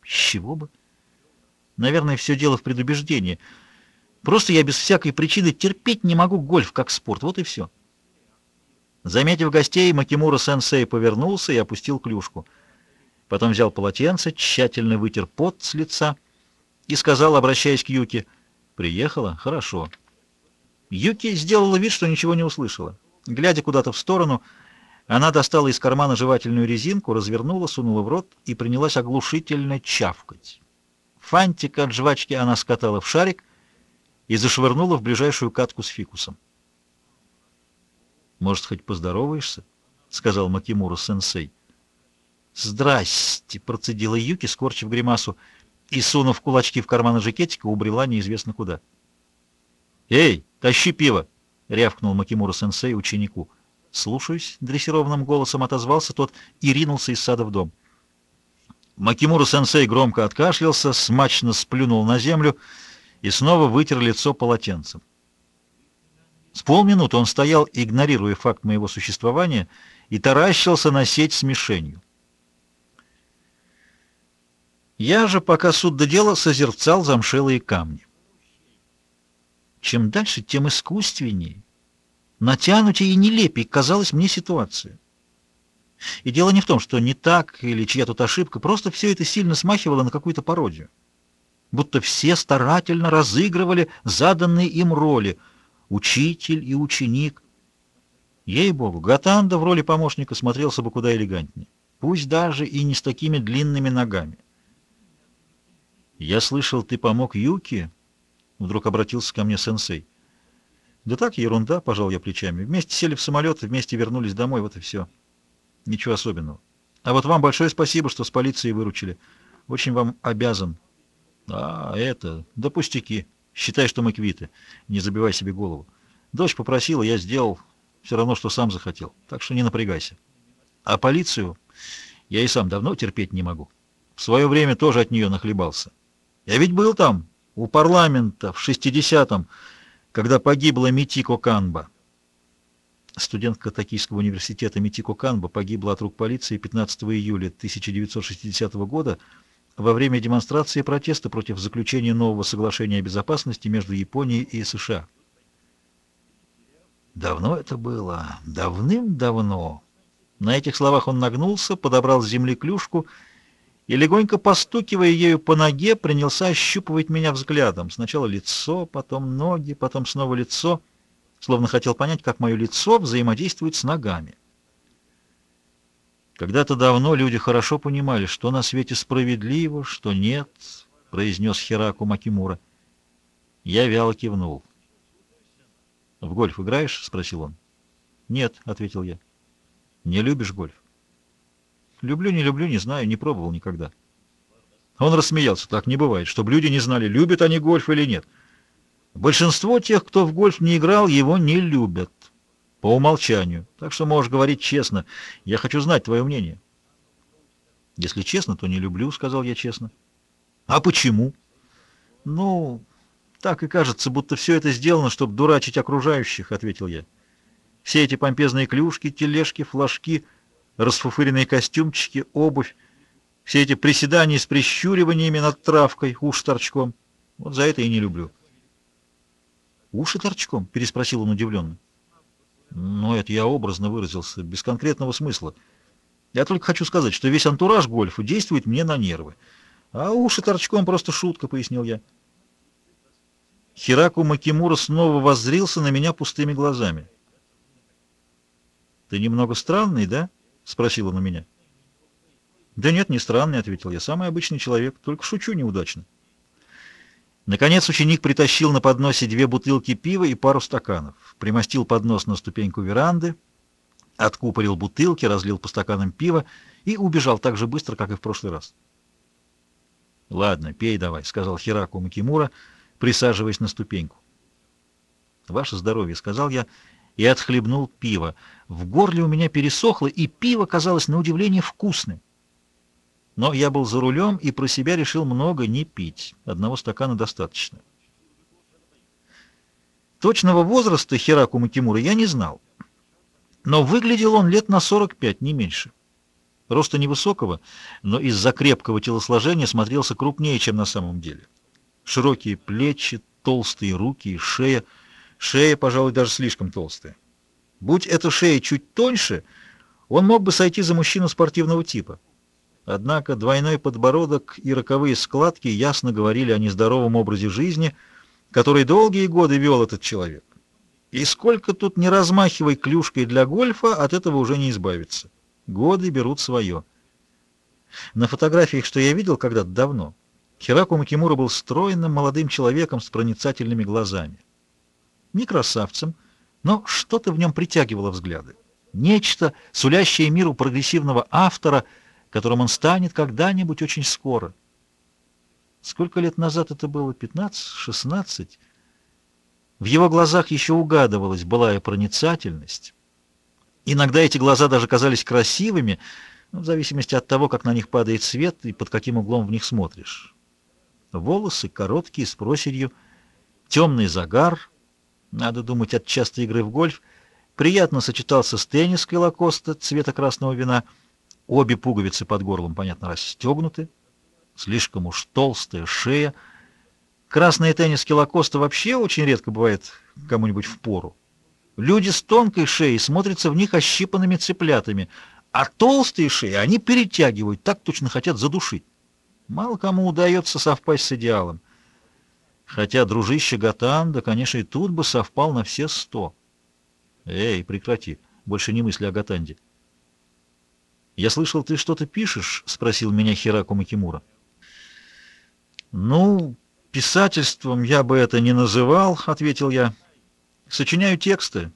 С чего бы? Наверное, все дело в предубеждении. Просто я без всякой причины терпеть не могу гольф как спорт. Вот и все. Заметив гостей, Макимура-сенсей повернулся и опустил клюшку — Потом взял полотенце, тщательно вытер пот с лица и сказал, обращаясь к Юке, «Приехала? Хорошо». Юки сделала вид, что ничего не услышала. Глядя куда-то в сторону, она достала из кармана жевательную резинку, развернула, сунула в рот и принялась оглушительно чавкать. Фантик от жвачки она скатала в шарик и зашвырнула в ближайшую катку с фикусом. «Может, хоть поздороваешься?» — сказал Макимура-сенсей. «Здрасте!» — процедила Юки, скорчив гримасу, и, сунув кулачки в карманы жакетика, убрела неизвестно куда. «Эй, тащи пиво!» — рявкнул Макимура-сенсей ученику. «Слушаюсь», — дрессированным голосом отозвался тот и ринулся из сада в дом. Макимура-сенсей громко откашлялся, смачно сплюнул на землю и снова вытер лицо полотенцем. С полминуты он стоял, игнорируя факт моего существования, и таращился на сеть с мишенью. Я же, пока суд до дела, созерцал замшелые камни. Чем дальше, тем искусственнее, натянутее и нелепее казалась мне ситуация. И дело не в том, что не так или чья тут ошибка, просто все это сильно смахивало на какую-то пародию. Будто все старательно разыгрывали заданные им роли — учитель и ученик. Ей-богу, Гатанда в роли помощника смотрелся бы куда элегантнее, пусть даже и не с такими длинными ногами. «Я слышал, ты помог Юке?» Вдруг обратился ко мне сенсей. «Да так, ерунда», — пожал я плечами. «Вместе сели в самолет, вместе вернулись домой, вот и все. Ничего особенного. А вот вам большое спасибо, что с полицией выручили. Очень вам обязан». «А, это... Да пустяки. Считай, что мы квиты. Не забивай себе голову. Дочь попросила, я сделал. Все равно, что сам захотел. Так что не напрягайся. А полицию я и сам давно терпеть не могу. В свое время тоже от нее нахлебался. Я ведь был там, у парламента в 60-м, когда погибла Митико Канба. Студентка Токийского университета Митико Канба погибла от рук полиции 15 июля 1960 года во время демонстрации протеста против заключения нового соглашения о безопасности между Японией и США. Давно это было, давным-давно. На этих словах он нагнулся, подобрал с земли клюшку и, легонько постукивая ею по ноге, принялся ощупывать меня взглядом. Сначала лицо, потом ноги, потом снова лицо, словно хотел понять, как мое лицо взаимодействует с ногами. Когда-то давно люди хорошо понимали, что на свете справедливо, что нет, — произнес Хираку Макимура. Я вяло кивнул. — В гольф играешь? — спросил он. — Нет, — ответил я. — Не любишь гольф? Люблю, не люблю, не знаю, не пробовал никогда. Он рассмеялся. Так не бывает, чтобы люди не знали, любят они гольф или нет. Большинство тех, кто в гольф не играл, его не любят. По умолчанию. Так что можешь говорить честно. Я хочу знать твое мнение. Если честно, то не люблю, сказал я честно. А почему? Ну, так и кажется, будто все это сделано, чтобы дурачить окружающих, ответил я. Все эти помпезные клюшки, тележки, флажки — расфуфыренные костюмчики, обувь, все эти приседания с прищуриваниями над травкой, уши торчком. Вот за это и не люблю. «Уши торчком?» — переспросил он удивленно. «Ну, это я образно выразился, без конкретного смысла. Я только хочу сказать, что весь антураж гольфа действует мне на нервы. А уши торчком просто шутка», — пояснил я. Хираку Макимура снова воззрился на меня пустыми глазами. «Ты немного странный, да?» — спросила на меня. «Да нет, не странный», — ответил я. «Самый обычный человек, только шучу неудачно». Наконец ученик притащил на подносе две бутылки пива и пару стаканов, примостил поднос на ступеньку веранды, откупорил бутылки, разлил по стаканам пива и убежал так же быстро, как и в прошлый раз. «Ладно, пей давай», — сказал Хираку Макимура, присаживаясь на ступеньку. «Ваше здоровье», — сказал я, — и отхлебнул пиво. В горле у меня пересохло, и пиво казалось на удивление вкусным. Но я был за рулем и про себя решил много не пить. Одного стакана достаточно. Точного возраста Хираку Макимура я не знал. Но выглядел он лет на 45, не меньше. Роста невысокого, но из-за крепкого телосложения смотрелся крупнее, чем на самом деле. Широкие плечи, толстые руки и шея — Шея, пожалуй, даже слишком толстая. Будь эта шея чуть тоньше, он мог бы сойти за мужчину спортивного типа. Однако двойной подбородок и роковые складки ясно говорили о нездоровом образе жизни, который долгие годы вел этот человек. И сколько тут не размахивай клюшкой для гольфа, от этого уже не избавиться. Годы берут свое. На фотографиях, что я видел когда-то давно, Хираку Макимура был стройным молодым человеком с проницательными глазами. Не красавцем, но что-то в нем притягивало взгляды. Нечто, сулящее миру прогрессивного автора, которым он станет когда-нибудь очень скоро. Сколько лет назад это было? 15? 16? В его глазах еще угадывалась былая проницательность. Иногда эти глаза даже казались красивыми, ну, в зависимости от того, как на них падает свет и под каким углом в них смотришь. Волосы короткие, с проседью, темный загар, надо думать, от частой игры в гольф, приятно сочетался с тенниской лакоста цвета красного вина, обе пуговицы под горлом, понятно, расстегнуты, слишком уж толстая шея. Красные тенниски лакоста вообще очень редко бывает кому-нибудь в пору. Люди с тонкой шеей смотрятся в них ощипанными цыплятами — а толстые шеи они перетягивают, так точно хотят задушить. Мало кому удается совпасть с идеалом. Хотя дружище Гатан, да, конечно, и тут бы совпал на все сто. Эй, прекрати, больше не мысли о Гатанде. «Я слышал, ты что-то пишешь?» — спросил меня Хираку Макимура. «Ну, писательством я бы это не называл», — ответил я. «Сочиняю тексты,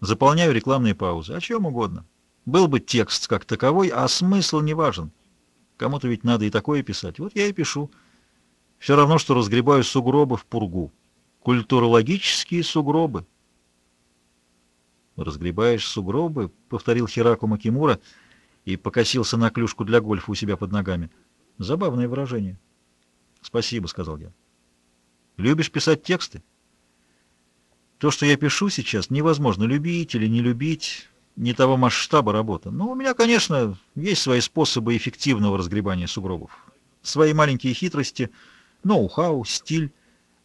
заполняю рекламные паузы, о чем угодно». Был бы текст как таковой, а смысл не важен. Кому-то ведь надо и такое писать. Вот я и пишу. Все равно, что разгребаю сугробы в пургу. Культурологические сугробы. «Разгребаешь сугробы?» — повторил Хираку Макимура и покосился на клюшку для гольфа у себя под ногами. Забавное выражение. «Спасибо», — сказал я. «Любишь писать тексты?» «То, что я пишу сейчас, невозможно любить или не любить» не того масштаба работа. Но у меня, конечно, есть свои способы эффективного разгребания сугробов. Свои маленькие хитрости, ноу-хау, стиль,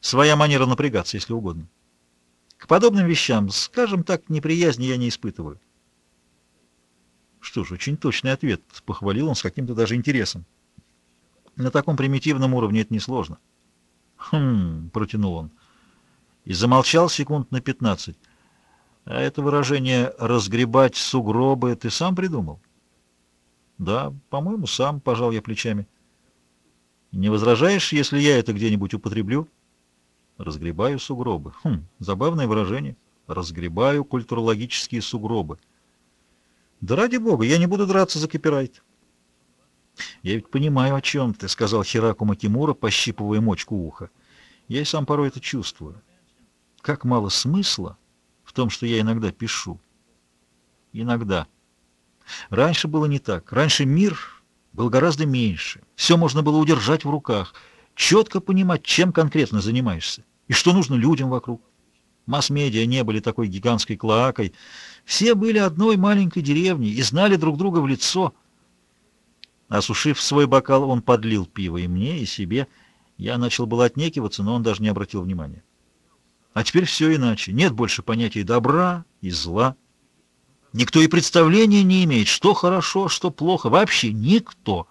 своя манера напрягаться, если угодно. К подобным вещам, скажем так, неприязни я не испытываю. Что ж, очень точный ответ, похвалил он с каким-то даже интересом. На таком примитивном уровне это несложно. Хм, протянул он. И замолчал секунд на пятнадцать. А это выражение «разгребать сугробы» ты сам придумал? Да, по-моему, сам, пожал я плечами. Не возражаешь, если я это где-нибудь употреблю? Разгребаю сугробы. Хм, забавное выражение. Разгребаю культурологические сугробы. Да ради бога, я не буду драться за копирайт. Я ведь понимаю, о чем ты, сказал Хираку Макимура, пощипывая мочку уха. Я и сам порой это чувствую. Как мало смысла в том, что я иногда пишу. Иногда. Раньше было не так. Раньше мир был гораздо меньше. Все можно было удержать в руках, четко понимать, чем конкретно занимаешься и что нужно людям вокруг. Масс-медиа не были такой гигантской клоакой. Все были одной маленькой деревней и знали друг друга в лицо. Осушив свой бокал, он подлил пиво и мне, и себе. Я начал было отнекиваться, но он даже не обратил внимания. А теперь все иначе. Нет больше понятий добра и зла. Никто и представления не имеет, что хорошо, что плохо. Вообще никто.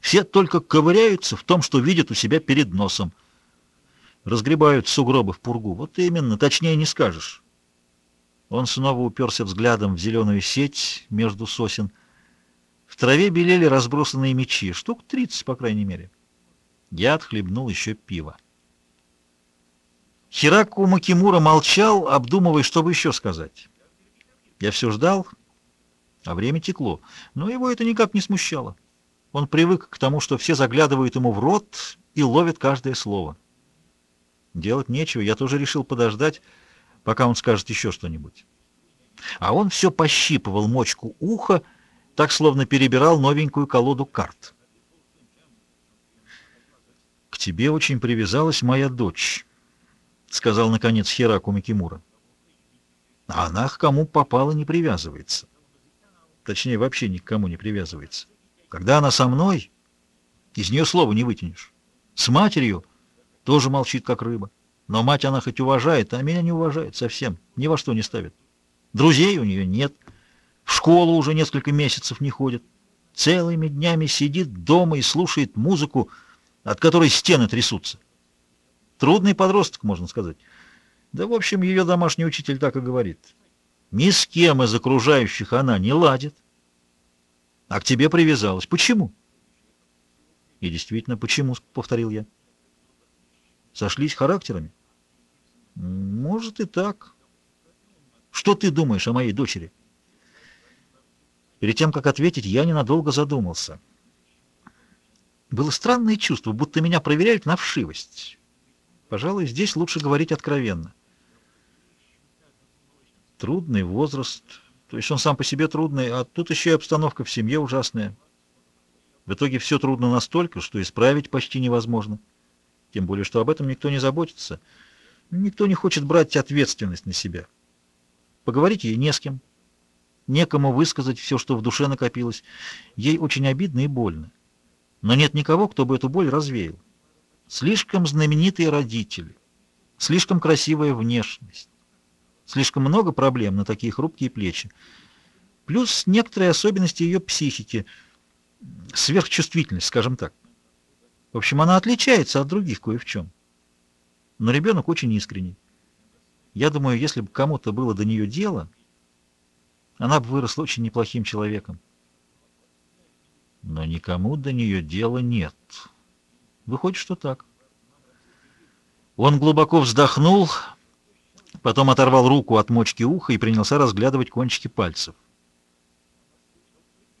Все только ковыряются в том, что видят у себя перед носом. Разгребают сугробы в пургу. Вот именно, точнее не скажешь. Он снова уперся взглядом в зеленую сеть между сосен. В траве белели разбросанные мечи, штук тридцать, по крайней мере. Я отхлебнул еще пиво. Хираку Макимура молчал, обдумывая, что бы еще сказать. Я все ждал, а время текло, но его это никак не смущало. Он привык к тому, что все заглядывают ему в рот и ловят каждое слово. Делать нечего, я тоже решил подождать, пока он скажет еще что-нибудь. А он все пощипывал мочку уха, так словно перебирал новенькую колоду карт. «К тебе очень привязалась моя дочь». — сказал, наконец, Хираку Микимура. А она к кому попала не привязывается. Точнее, вообще ни к кому не привязывается. Когда она со мной, из нее слова не вытянешь. С матерью тоже молчит, как рыба. Но мать она хоть уважает, а меня не уважает совсем, ни во что не ставит. Друзей у нее нет, в школу уже несколько месяцев не ходит. Целыми днями сидит дома и слушает музыку, от которой стены трясутся. Трудный подросток, можно сказать. Да, в общем, ее домашний учитель так и говорит. Ни с кем из окружающих она не ладит. А к тебе привязалась. Почему? И действительно, почему, повторил я. Сошлись характерами? Может и так. Что ты думаешь о моей дочери? Перед тем, как ответить, я ненадолго задумался. Было странное чувство, будто меня проверяют на вшивость. Пожалуй, здесь лучше говорить откровенно. Трудный возраст, то есть он сам по себе трудный, а тут еще и обстановка в семье ужасная. В итоге все трудно настолько, что исправить почти невозможно. Тем более, что об этом никто не заботится. Никто не хочет брать ответственность на себя. Поговорить ей не с кем. Некому высказать все, что в душе накопилось. Ей очень обидно и больно. Но нет никого, кто бы эту боль развеял. Слишком знаменитые родители, слишком красивая внешность, слишком много проблем на такие хрупкие плечи. Плюс некоторые особенности ее психики, сверхчувствительность, скажем так. В общем, она отличается от других кое в чем. Но ребенок очень искренний. Я думаю, если бы кому-то было до нее дело, она бы выросла очень неплохим человеком. Но никому до нее дела нет. Выходит, что так. Он глубоко вздохнул, потом оторвал руку от мочки уха и принялся разглядывать кончики пальцев.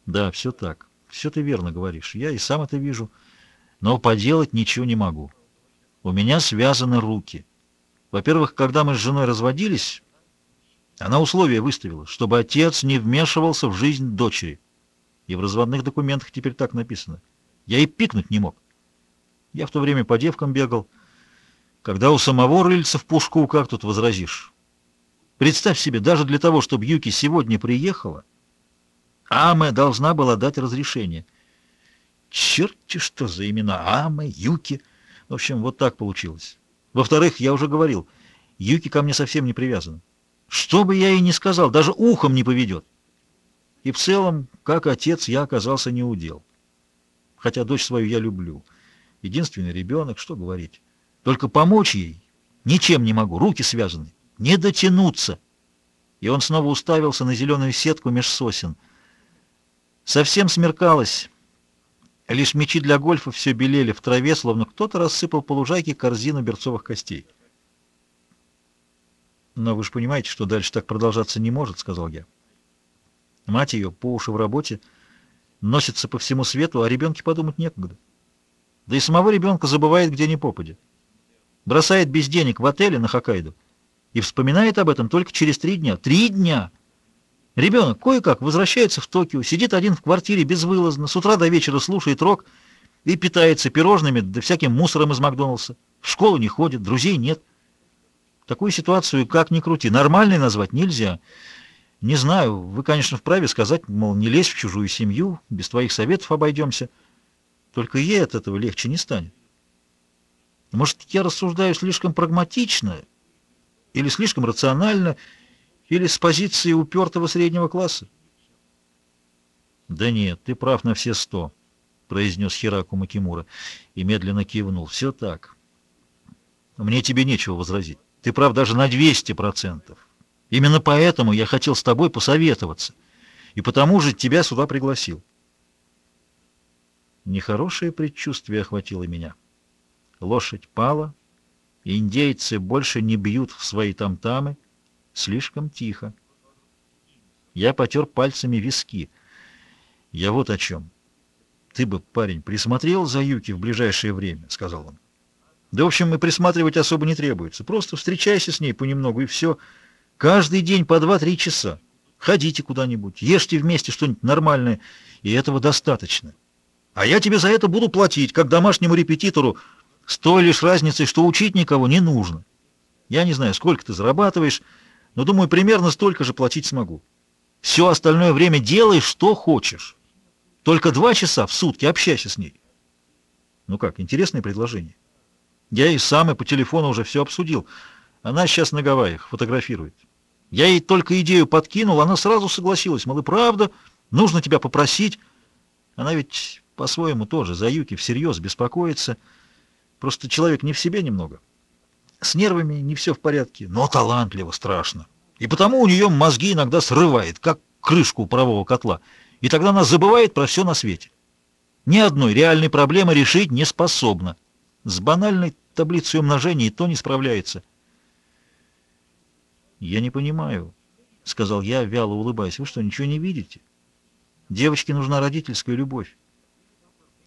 Да, все так. Все ты верно говоришь. Я и сам это вижу. Но поделать ничего не могу. У меня связаны руки. Во-первых, когда мы с женой разводились, она условия выставила, чтобы отец не вмешивался в жизнь дочери. И в разводных документах теперь так написано. Я и пикнуть не мог. Я в то время по девкам бегал. Когда у самого рыльца в пушку, как тут возразишь? Представь себе, даже для того, чтобы Юки сегодня приехала, Аме должна была дать разрешение. Черти что за имена Аме, Юки. В общем, вот так получилось. Во-вторых, я уже говорил, Юки ко мне совсем не привязана. Что бы я ей ни сказал, даже ухом не поведет. И в целом, как отец, я оказался неудел. Хотя дочь свою я люблю. Единственный ребенок, что говорить. Только помочь ей ничем не могу, руки связаны. Не дотянуться. И он снова уставился на зеленую сетку меж сосен. Совсем смеркалось. Лишь мечи для гольфа все белели в траве, словно кто-то рассыпал по лужайке корзину берцовых костей. «Но вы же понимаете, что дальше так продолжаться не может», — сказал я. Мать ее по уши в работе, носится по всему свету, а ребенке подумать некогда. Да и самого ребенка забывает где ни попадя. Бросает без денег в отеле на Хоккайдо и вспоминает об этом только через три дня. Три дня! Ребенок кое-как возвращается в Токио, сидит один в квартире безвылазно, с утра до вечера слушает рок и питается пирожными да всяким мусором из Макдоналдса. В школу не ходит, друзей нет. Такую ситуацию, как ни крути, нормальной назвать нельзя. Не знаю, вы, конечно, вправе сказать, мол, не лезь в чужую семью, без твоих советов обойдемся. Только ей от этого легче не станет. Может, я рассуждаю слишком прагматично, или слишком рационально, или с позиции упертого среднего класса? Да нет, ты прав на все сто, произнес Хираку Макимура и медленно кивнул. Все так. Мне тебе нечего возразить. Ты прав даже на двести процентов. Именно поэтому я хотел с тобой посоветоваться, и потому же тебя сюда пригласил. Нехорошее предчувствие охватило меня. Лошадь пала, индейцы больше не бьют в свои тамтамы, слишком тихо. Я потер пальцами виски. Я вот о чем. Ты бы, парень, присмотрел за Юки в ближайшее время, — сказал он. Да, в общем, и присматривать особо не требуется. Просто встречайся с ней понемногу, и все — Каждый день по два-три часа. Ходите куда-нибудь, ешьте вместе что-нибудь нормальное, и этого достаточно. А я тебе за это буду платить, как домашнему репетитору, с той лишь разницей, что учить никого не нужно. Я не знаю, сколько ты зарабатываешь, но, думаю, примерно столько же платить смогу. Все остальное время делай, что хочешь. Только два часа в сутки общайся с ней. Ну как, интересное предложение. Я и сам и по телефону уже все обсудил. Она сейчас на Гавайях фотографирует. Я ей только идею подкинул, она сразу согласилась. Мол, и правда, нужно тебя попросить. Она ведь по-своему тоже за Юки всерьез беспокоится. Просто человек не в себе немного. С нервами не все в порядке, но талантливо страшно. И потому у нее мозги иногда срывает, как крышку парового котла. И тогда она забывает про все на свете. Ни одной реальной проблемы решить не способна. С банальной таблицей умножения и то не справляется. «Я не понимаю», — сказал я, вяло улыбаясь. «Вы что, ничего не видите? Девочке нужна родительская любовь.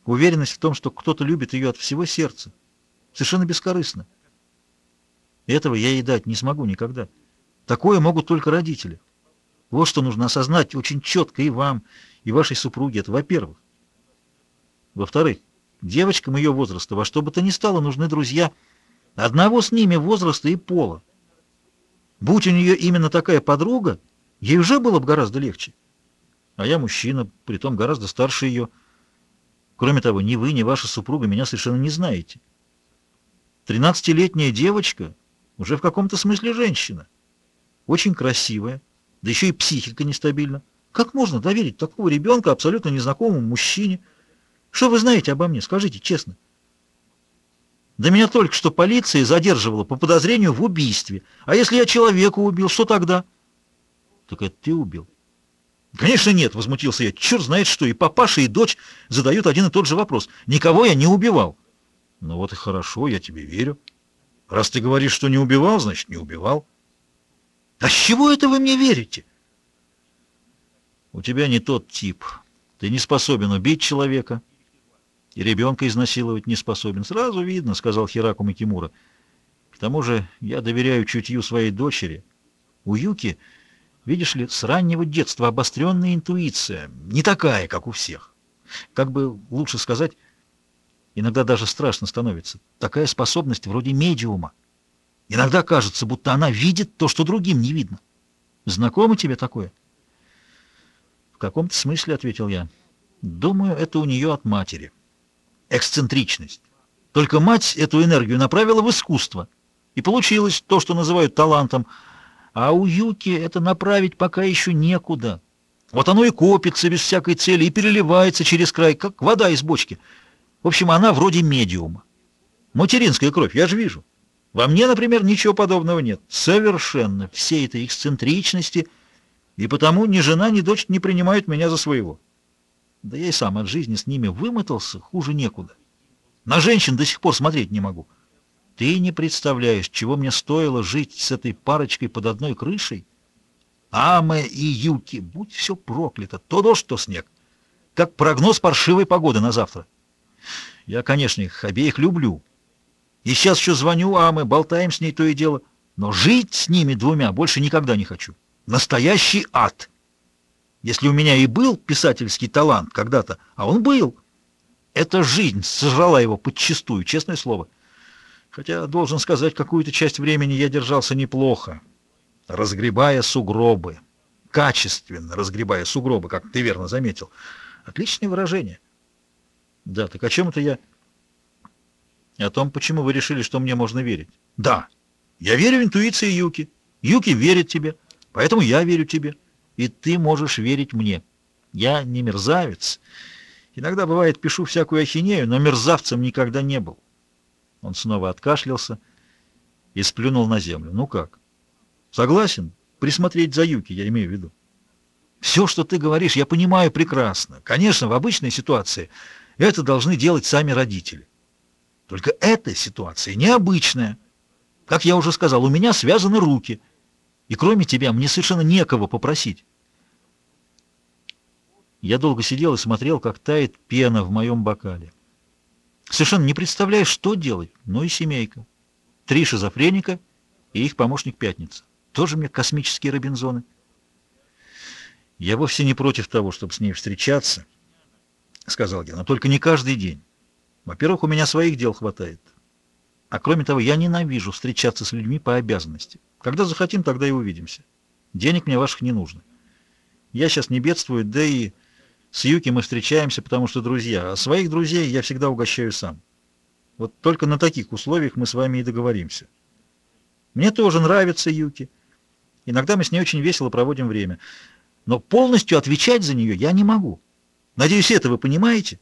Уверенность в том, что кто-то любит ее от всего сердца. Совершенно бескорыстно. Этого я ей дать не смогу никогда. Такое могут только родители. Вот что нужно осознать очень четко и вам, и вашей супруге. Это во-первых. Во-вторых, девочкам ее возраста во что бы то ни стало нужны друзья одного с ними возраста и пола. Будь у нее именно такая подруга, ей уже было бы гораздо легче. А я мужчина, притом гораздо старше ее. Кроме того, ни вы, ни ваша супруга меня совершенно не знаете. Тринадцатилетняя девочка уже в каком-то смысле женщина. Очень красивая, да еще и психика нестабильна. Как можно доверить такого ребенка абсолютно незнакомому мужчине? Что вы знаете обо мне? Скажите честно. Да меня только что полиция задерживала по подозрению в убийстве. А если я человека убил, что тогда? Так это ты убил. Конечно нет, возмутился я. Черт знает что, и папаша, и дочь задают один и тот же вопрос. Никого я не убивал. Ну вот и хорошо, я тебе верю. Раз ты говоришь, что не убивал, значит, не убивал. А с чего это вы мне верите? У тебя не тот тип. Ты не способен убить человека, и ребенка изнасиловать не способен. Сразу видно, — сказал Хираку Макимура. К тому же я доверяю чутью своей дочери. У Юки, видишь ли, с раннего детства обостренная интуиция, не такая, как у всех. Как бы лучше сказать... Иногда даже страшно становится. Такая способность вроде медиума. Иногда кажется, будто она видит то, что другим не видно. Знакомо тебе такое? В каком-то смысле, — ответил я. Думаю, это у нее от матери. Эксцентричность. Только мать эту энергию направила в искусство. И получилось то, что называют талантом. А у Юки это направить пока еще некуда. Вот оно и копится без всякой цели и переливается через край, как вода из бочки — в общем, она вроде медиума. Материнская кровь, я же вижу. Во мне, например, ничего подобного нет. Совершенно. Все этой эксцентричности. И потому ни жена, ни дочь не принимают меня за своего. Да я и сам от жизни с ними вымотался, хуже некуда. На женщин до сих пор смотреть не могу. Ты не представляешь, чего мне стоило жить с этой парочкой под одной крышей. Аме и Юки, будь все проклято, то дождь, то снег. Как прогноз паршивой погоды на завтра. Я, конечно, их обеих люблю. И сейчас еще звоню, а мы болтаем с ней то и дело. Но жить с ними двумя больше никогда не хочу. Настоящий ад. Если у меня и был писательский талант когда-то, а он был, эта жизнь сожрала его подчистую, честное слово. Хотя, должен сказать, какую-то часть времени я держался неплохо, разгребая сугробы. Качественно разгребая сугробы, как ты верно заметил. Отличное выражение. Да, так о чем это я? О том, почему вы решили, что мне можно верить. Да, я верю в интуиции Юки. Юки верит тебе, поэтому я верю тебе. И ты можешь верить мне. Я не мерзавец. Иногда, бывает, пишу всякую ахинею, но мерзавцем никогда не был. Он снова откашлялся и сплюнул на землю. Ну как? Согласен? Присмотреть за Юки, я имею в виду. Все, что ты говоришь, я понимаю прекрасно. Конечно, в обычной ситуации это должны делать сами родители. Только эта ситуация необычная. Как я уже сказал, у меня связаны руки. И кроме тебя мне совершенно некого попросить. Я долго сидел и смотрел, как тает пена в моем бокале. Совершенно не представляю, что делать. Ну и семейка. Три шизофреника и их помощник Пятница. Тоже мне космические Робинзоны. Я вовсе не против того, чтобы с ней встречаться. — сказал я, — но только не каждый день. Во-первых, у меня своих дел хватает. А кроме того, я ненавижу встречаться с людьми по обязанности. Когда захотим, тогда и увидимся. Денег мне ваших не нужно. Я сейчас не бедствую, да и с Юки мы встречаемся, потому что друзья, а своих друзей я всегда угощаю сам. Вот только на таких условиях мы с вами и договоримся. Мне тоже нравится Юки. Иногда мы с ней очень весело проводим время. Но полностью отвечать за нее я не могу. Надеюсь, это вы понимаете?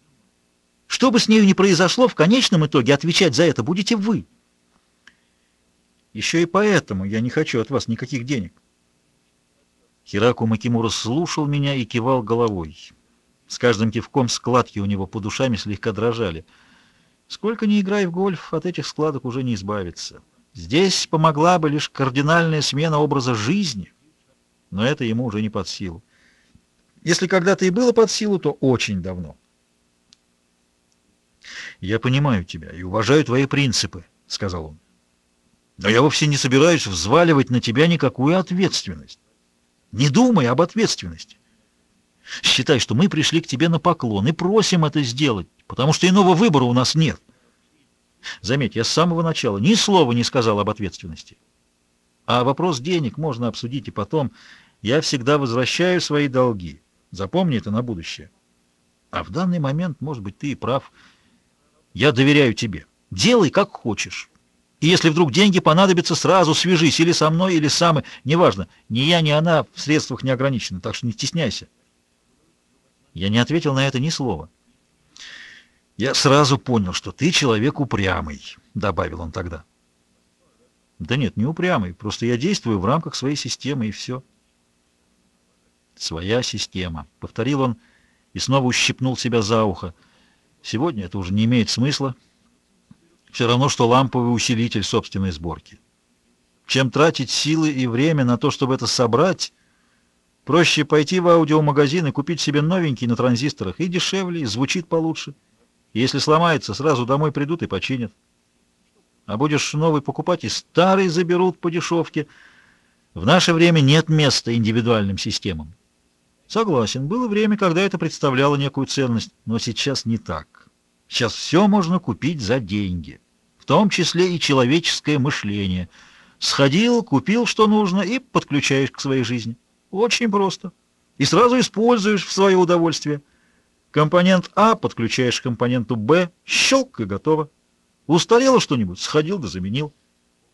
Что бы с нею ни произошло, в конечном итоге отвечать за это будете вы. Еще и поэтому я не хочу от вас никаких денег. Хираку Макимура слушал меня и кивал головой. С каждым кивком складки у него под ушами слегка дрожали. Сколько ни играй в гольф, от этих складок уже не избавиться. Здесь помогла бы лишь кардинальная смена образа жизни, но это ему уже не под силу. Если когда-то и было под силу, то очень давно. «Я понимаю тебя и уважаю твои принципы», — сказал он. «Но я вовсе не собираюсь взваливать на тебя никакую ответственность. Не думай об ответственности. Считай, что мы пришли к тебе на поклон и просим это сделать, потому что иного выбора у нас нет. Заметь, я с самого начала ни слова не сказал об ответственности. А вопрос денег можно обсудить и потом. Я всегда возвращаю свои долги. Запомни это на будущее. А в данный момент, может быть, ты и прав. Я доверяю тебе. Делай, как хочешь. И если вдруг деньги понадобятся, сразу свяжись или со мной, или сам, неважно. Ни я, ни она в средствах не ограничены, так что не стесняйся. Я не ответил на это ни слова. «Я сразу понял, что ты человек упрямый», — добавил он тогда. «Да нет, не упрямый, просто я действую в рамках своей системы, и все». «Своя система», — повторил он и снова ущипнул себя за ухо. «Сегодня это уже не имеет смысла». Все равно, что ламповый усилитель собственной сборки. Чем тратить силы и время на то, чтобы это собрать, проще пойти в аудиомагазин и купить себе новенький на транзисторах, и дешевле, и звучит получше. И если сломается, сразу домой придут и починят. А будешь новый покупать, и старый заберут по дешевке. В наше время нет места индивидуальным системам. Согласен, было время, когда это представляло некую ценность, но сейчас не так. Сейчас все можно купить за деньги, в том числе и человеческое мышление. Сходил, купил, что нужно, и подключаешь к своей жизни. Очень просто. И сразу используешь в свое удовольствие. Компонент А подключаешь к компоненту Б, щелк и готово. Устарело что-нибудь? Сходил да заменил.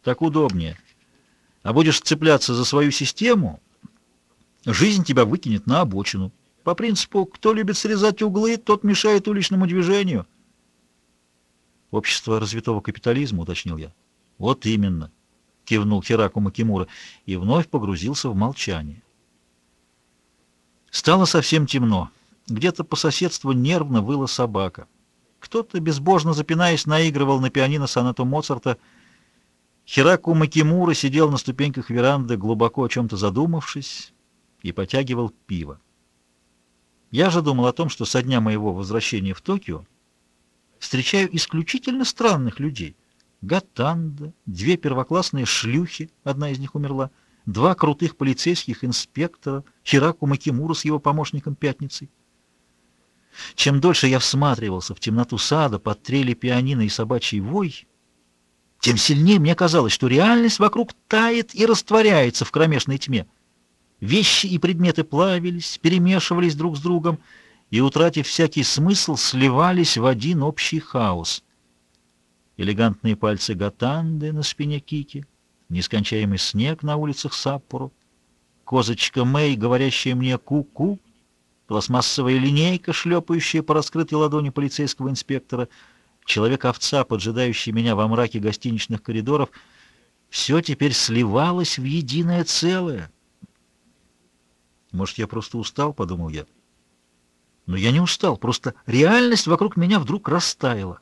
Так удобнее. А будешь цепляться за свою систему, жизнь тебя выкинет на обочину. По принципу, кто любит срезать углы, тот мешает уличному движению. Общество развитого капитализма, уточнил я. Вот именно, кивнул Хираку Макимура и вновь погрузился в молчание. Стало совсем темно. Где-то по соседству нервно выла собака. Кто-то, безбожно запинаясь, наигрывал на пианино сонату Моцарта. Хираку Макимура сидел на ступеньках веранды, глубоко о чем-то задумавшись, и потягивал пиво. Я же думал о том, что со дня моего возвращения в Токио встречаю исключительно странных людей. Гатанда, две первоклассные шлюхи, одна из них умерла, два крутых полицейских инспектора, Хираку Макимура с его помощником Пятницей. Чем дольше я всматривался в темноту сада под трели пианино и собачий вой, тем сильнее мне казалось, что реальность вокруг тает и растворяется в кромешной тьме. Вещи и предметы плавились, перемешивались друг с другом, и, утратив всякий смысл, сливались в один общий хаос. Элегантные пальцы Гатанды на спине Кики, нескончаемый снег на улицах Саппоро, козочка Мэй, говорящая мне «ку-ку», пластмассовая линейка, шлепающая по раскрытой ладони полицейского инспектора, человек-овца, поджидающий меня во мраке гостиничных коридоров, все теперь сливалось в единое целое. «Может, я просто устал?» — подумал я. Но я не устал, просто реальность вокруг меня вдруг растаяла.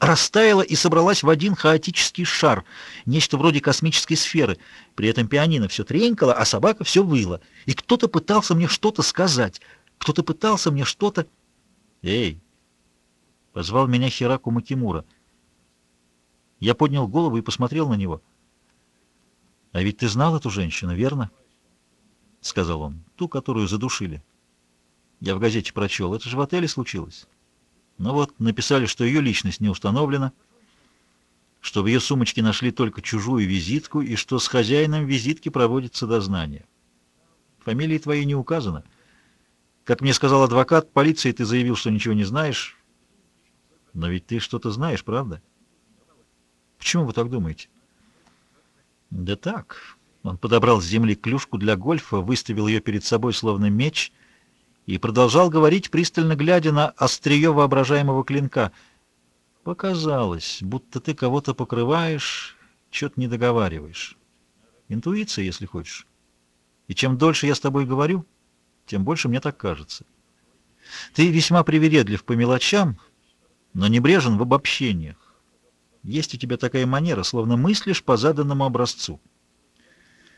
Растаяла и собралась в один хаотический шар, нечто вроде космической сферы. При этом пианино все тренькало, а собака все выла. И кто-то пытался мне что-то сказать, кто-то пытался мне что-то... «Эй!» — позвал меня Хираку Макимура. Я поднял голову и посмотрел на него. «А ведь ты знал эту женщину, верно?» — сказал он. «Ту, которую задушили». Я в газете прочел. Это же в отеле случилось. Ну вот, написали, что ее личность не установлена, что в ее сумочке нашли только чужую визитку и что с хозяином визитки проводится дознание. Фамилии твоей не указано. Как мне сказал адвокат, полиции ты заявил, что ничего не знаешь. Но ведь ты что-то знаешь, правда? Почему вы так думаете? Да так. Он подобрал с земли клюшку для гольфа, выставил ее перед собой словно меч — и продолжал говорить, пристально глядя на острие воображаемого клинка. «Показалось, будто ты кого-то покрываешь что-то не договариваешь. Интуиция, если хочешь. И чем дольше я с тобой говорю, тем больше мне так кажется. Ты весьма привередлив по мелочам, но небрежен в обобщениях. Есть у тебя такая манера, словно мыслишь по заданному образцу.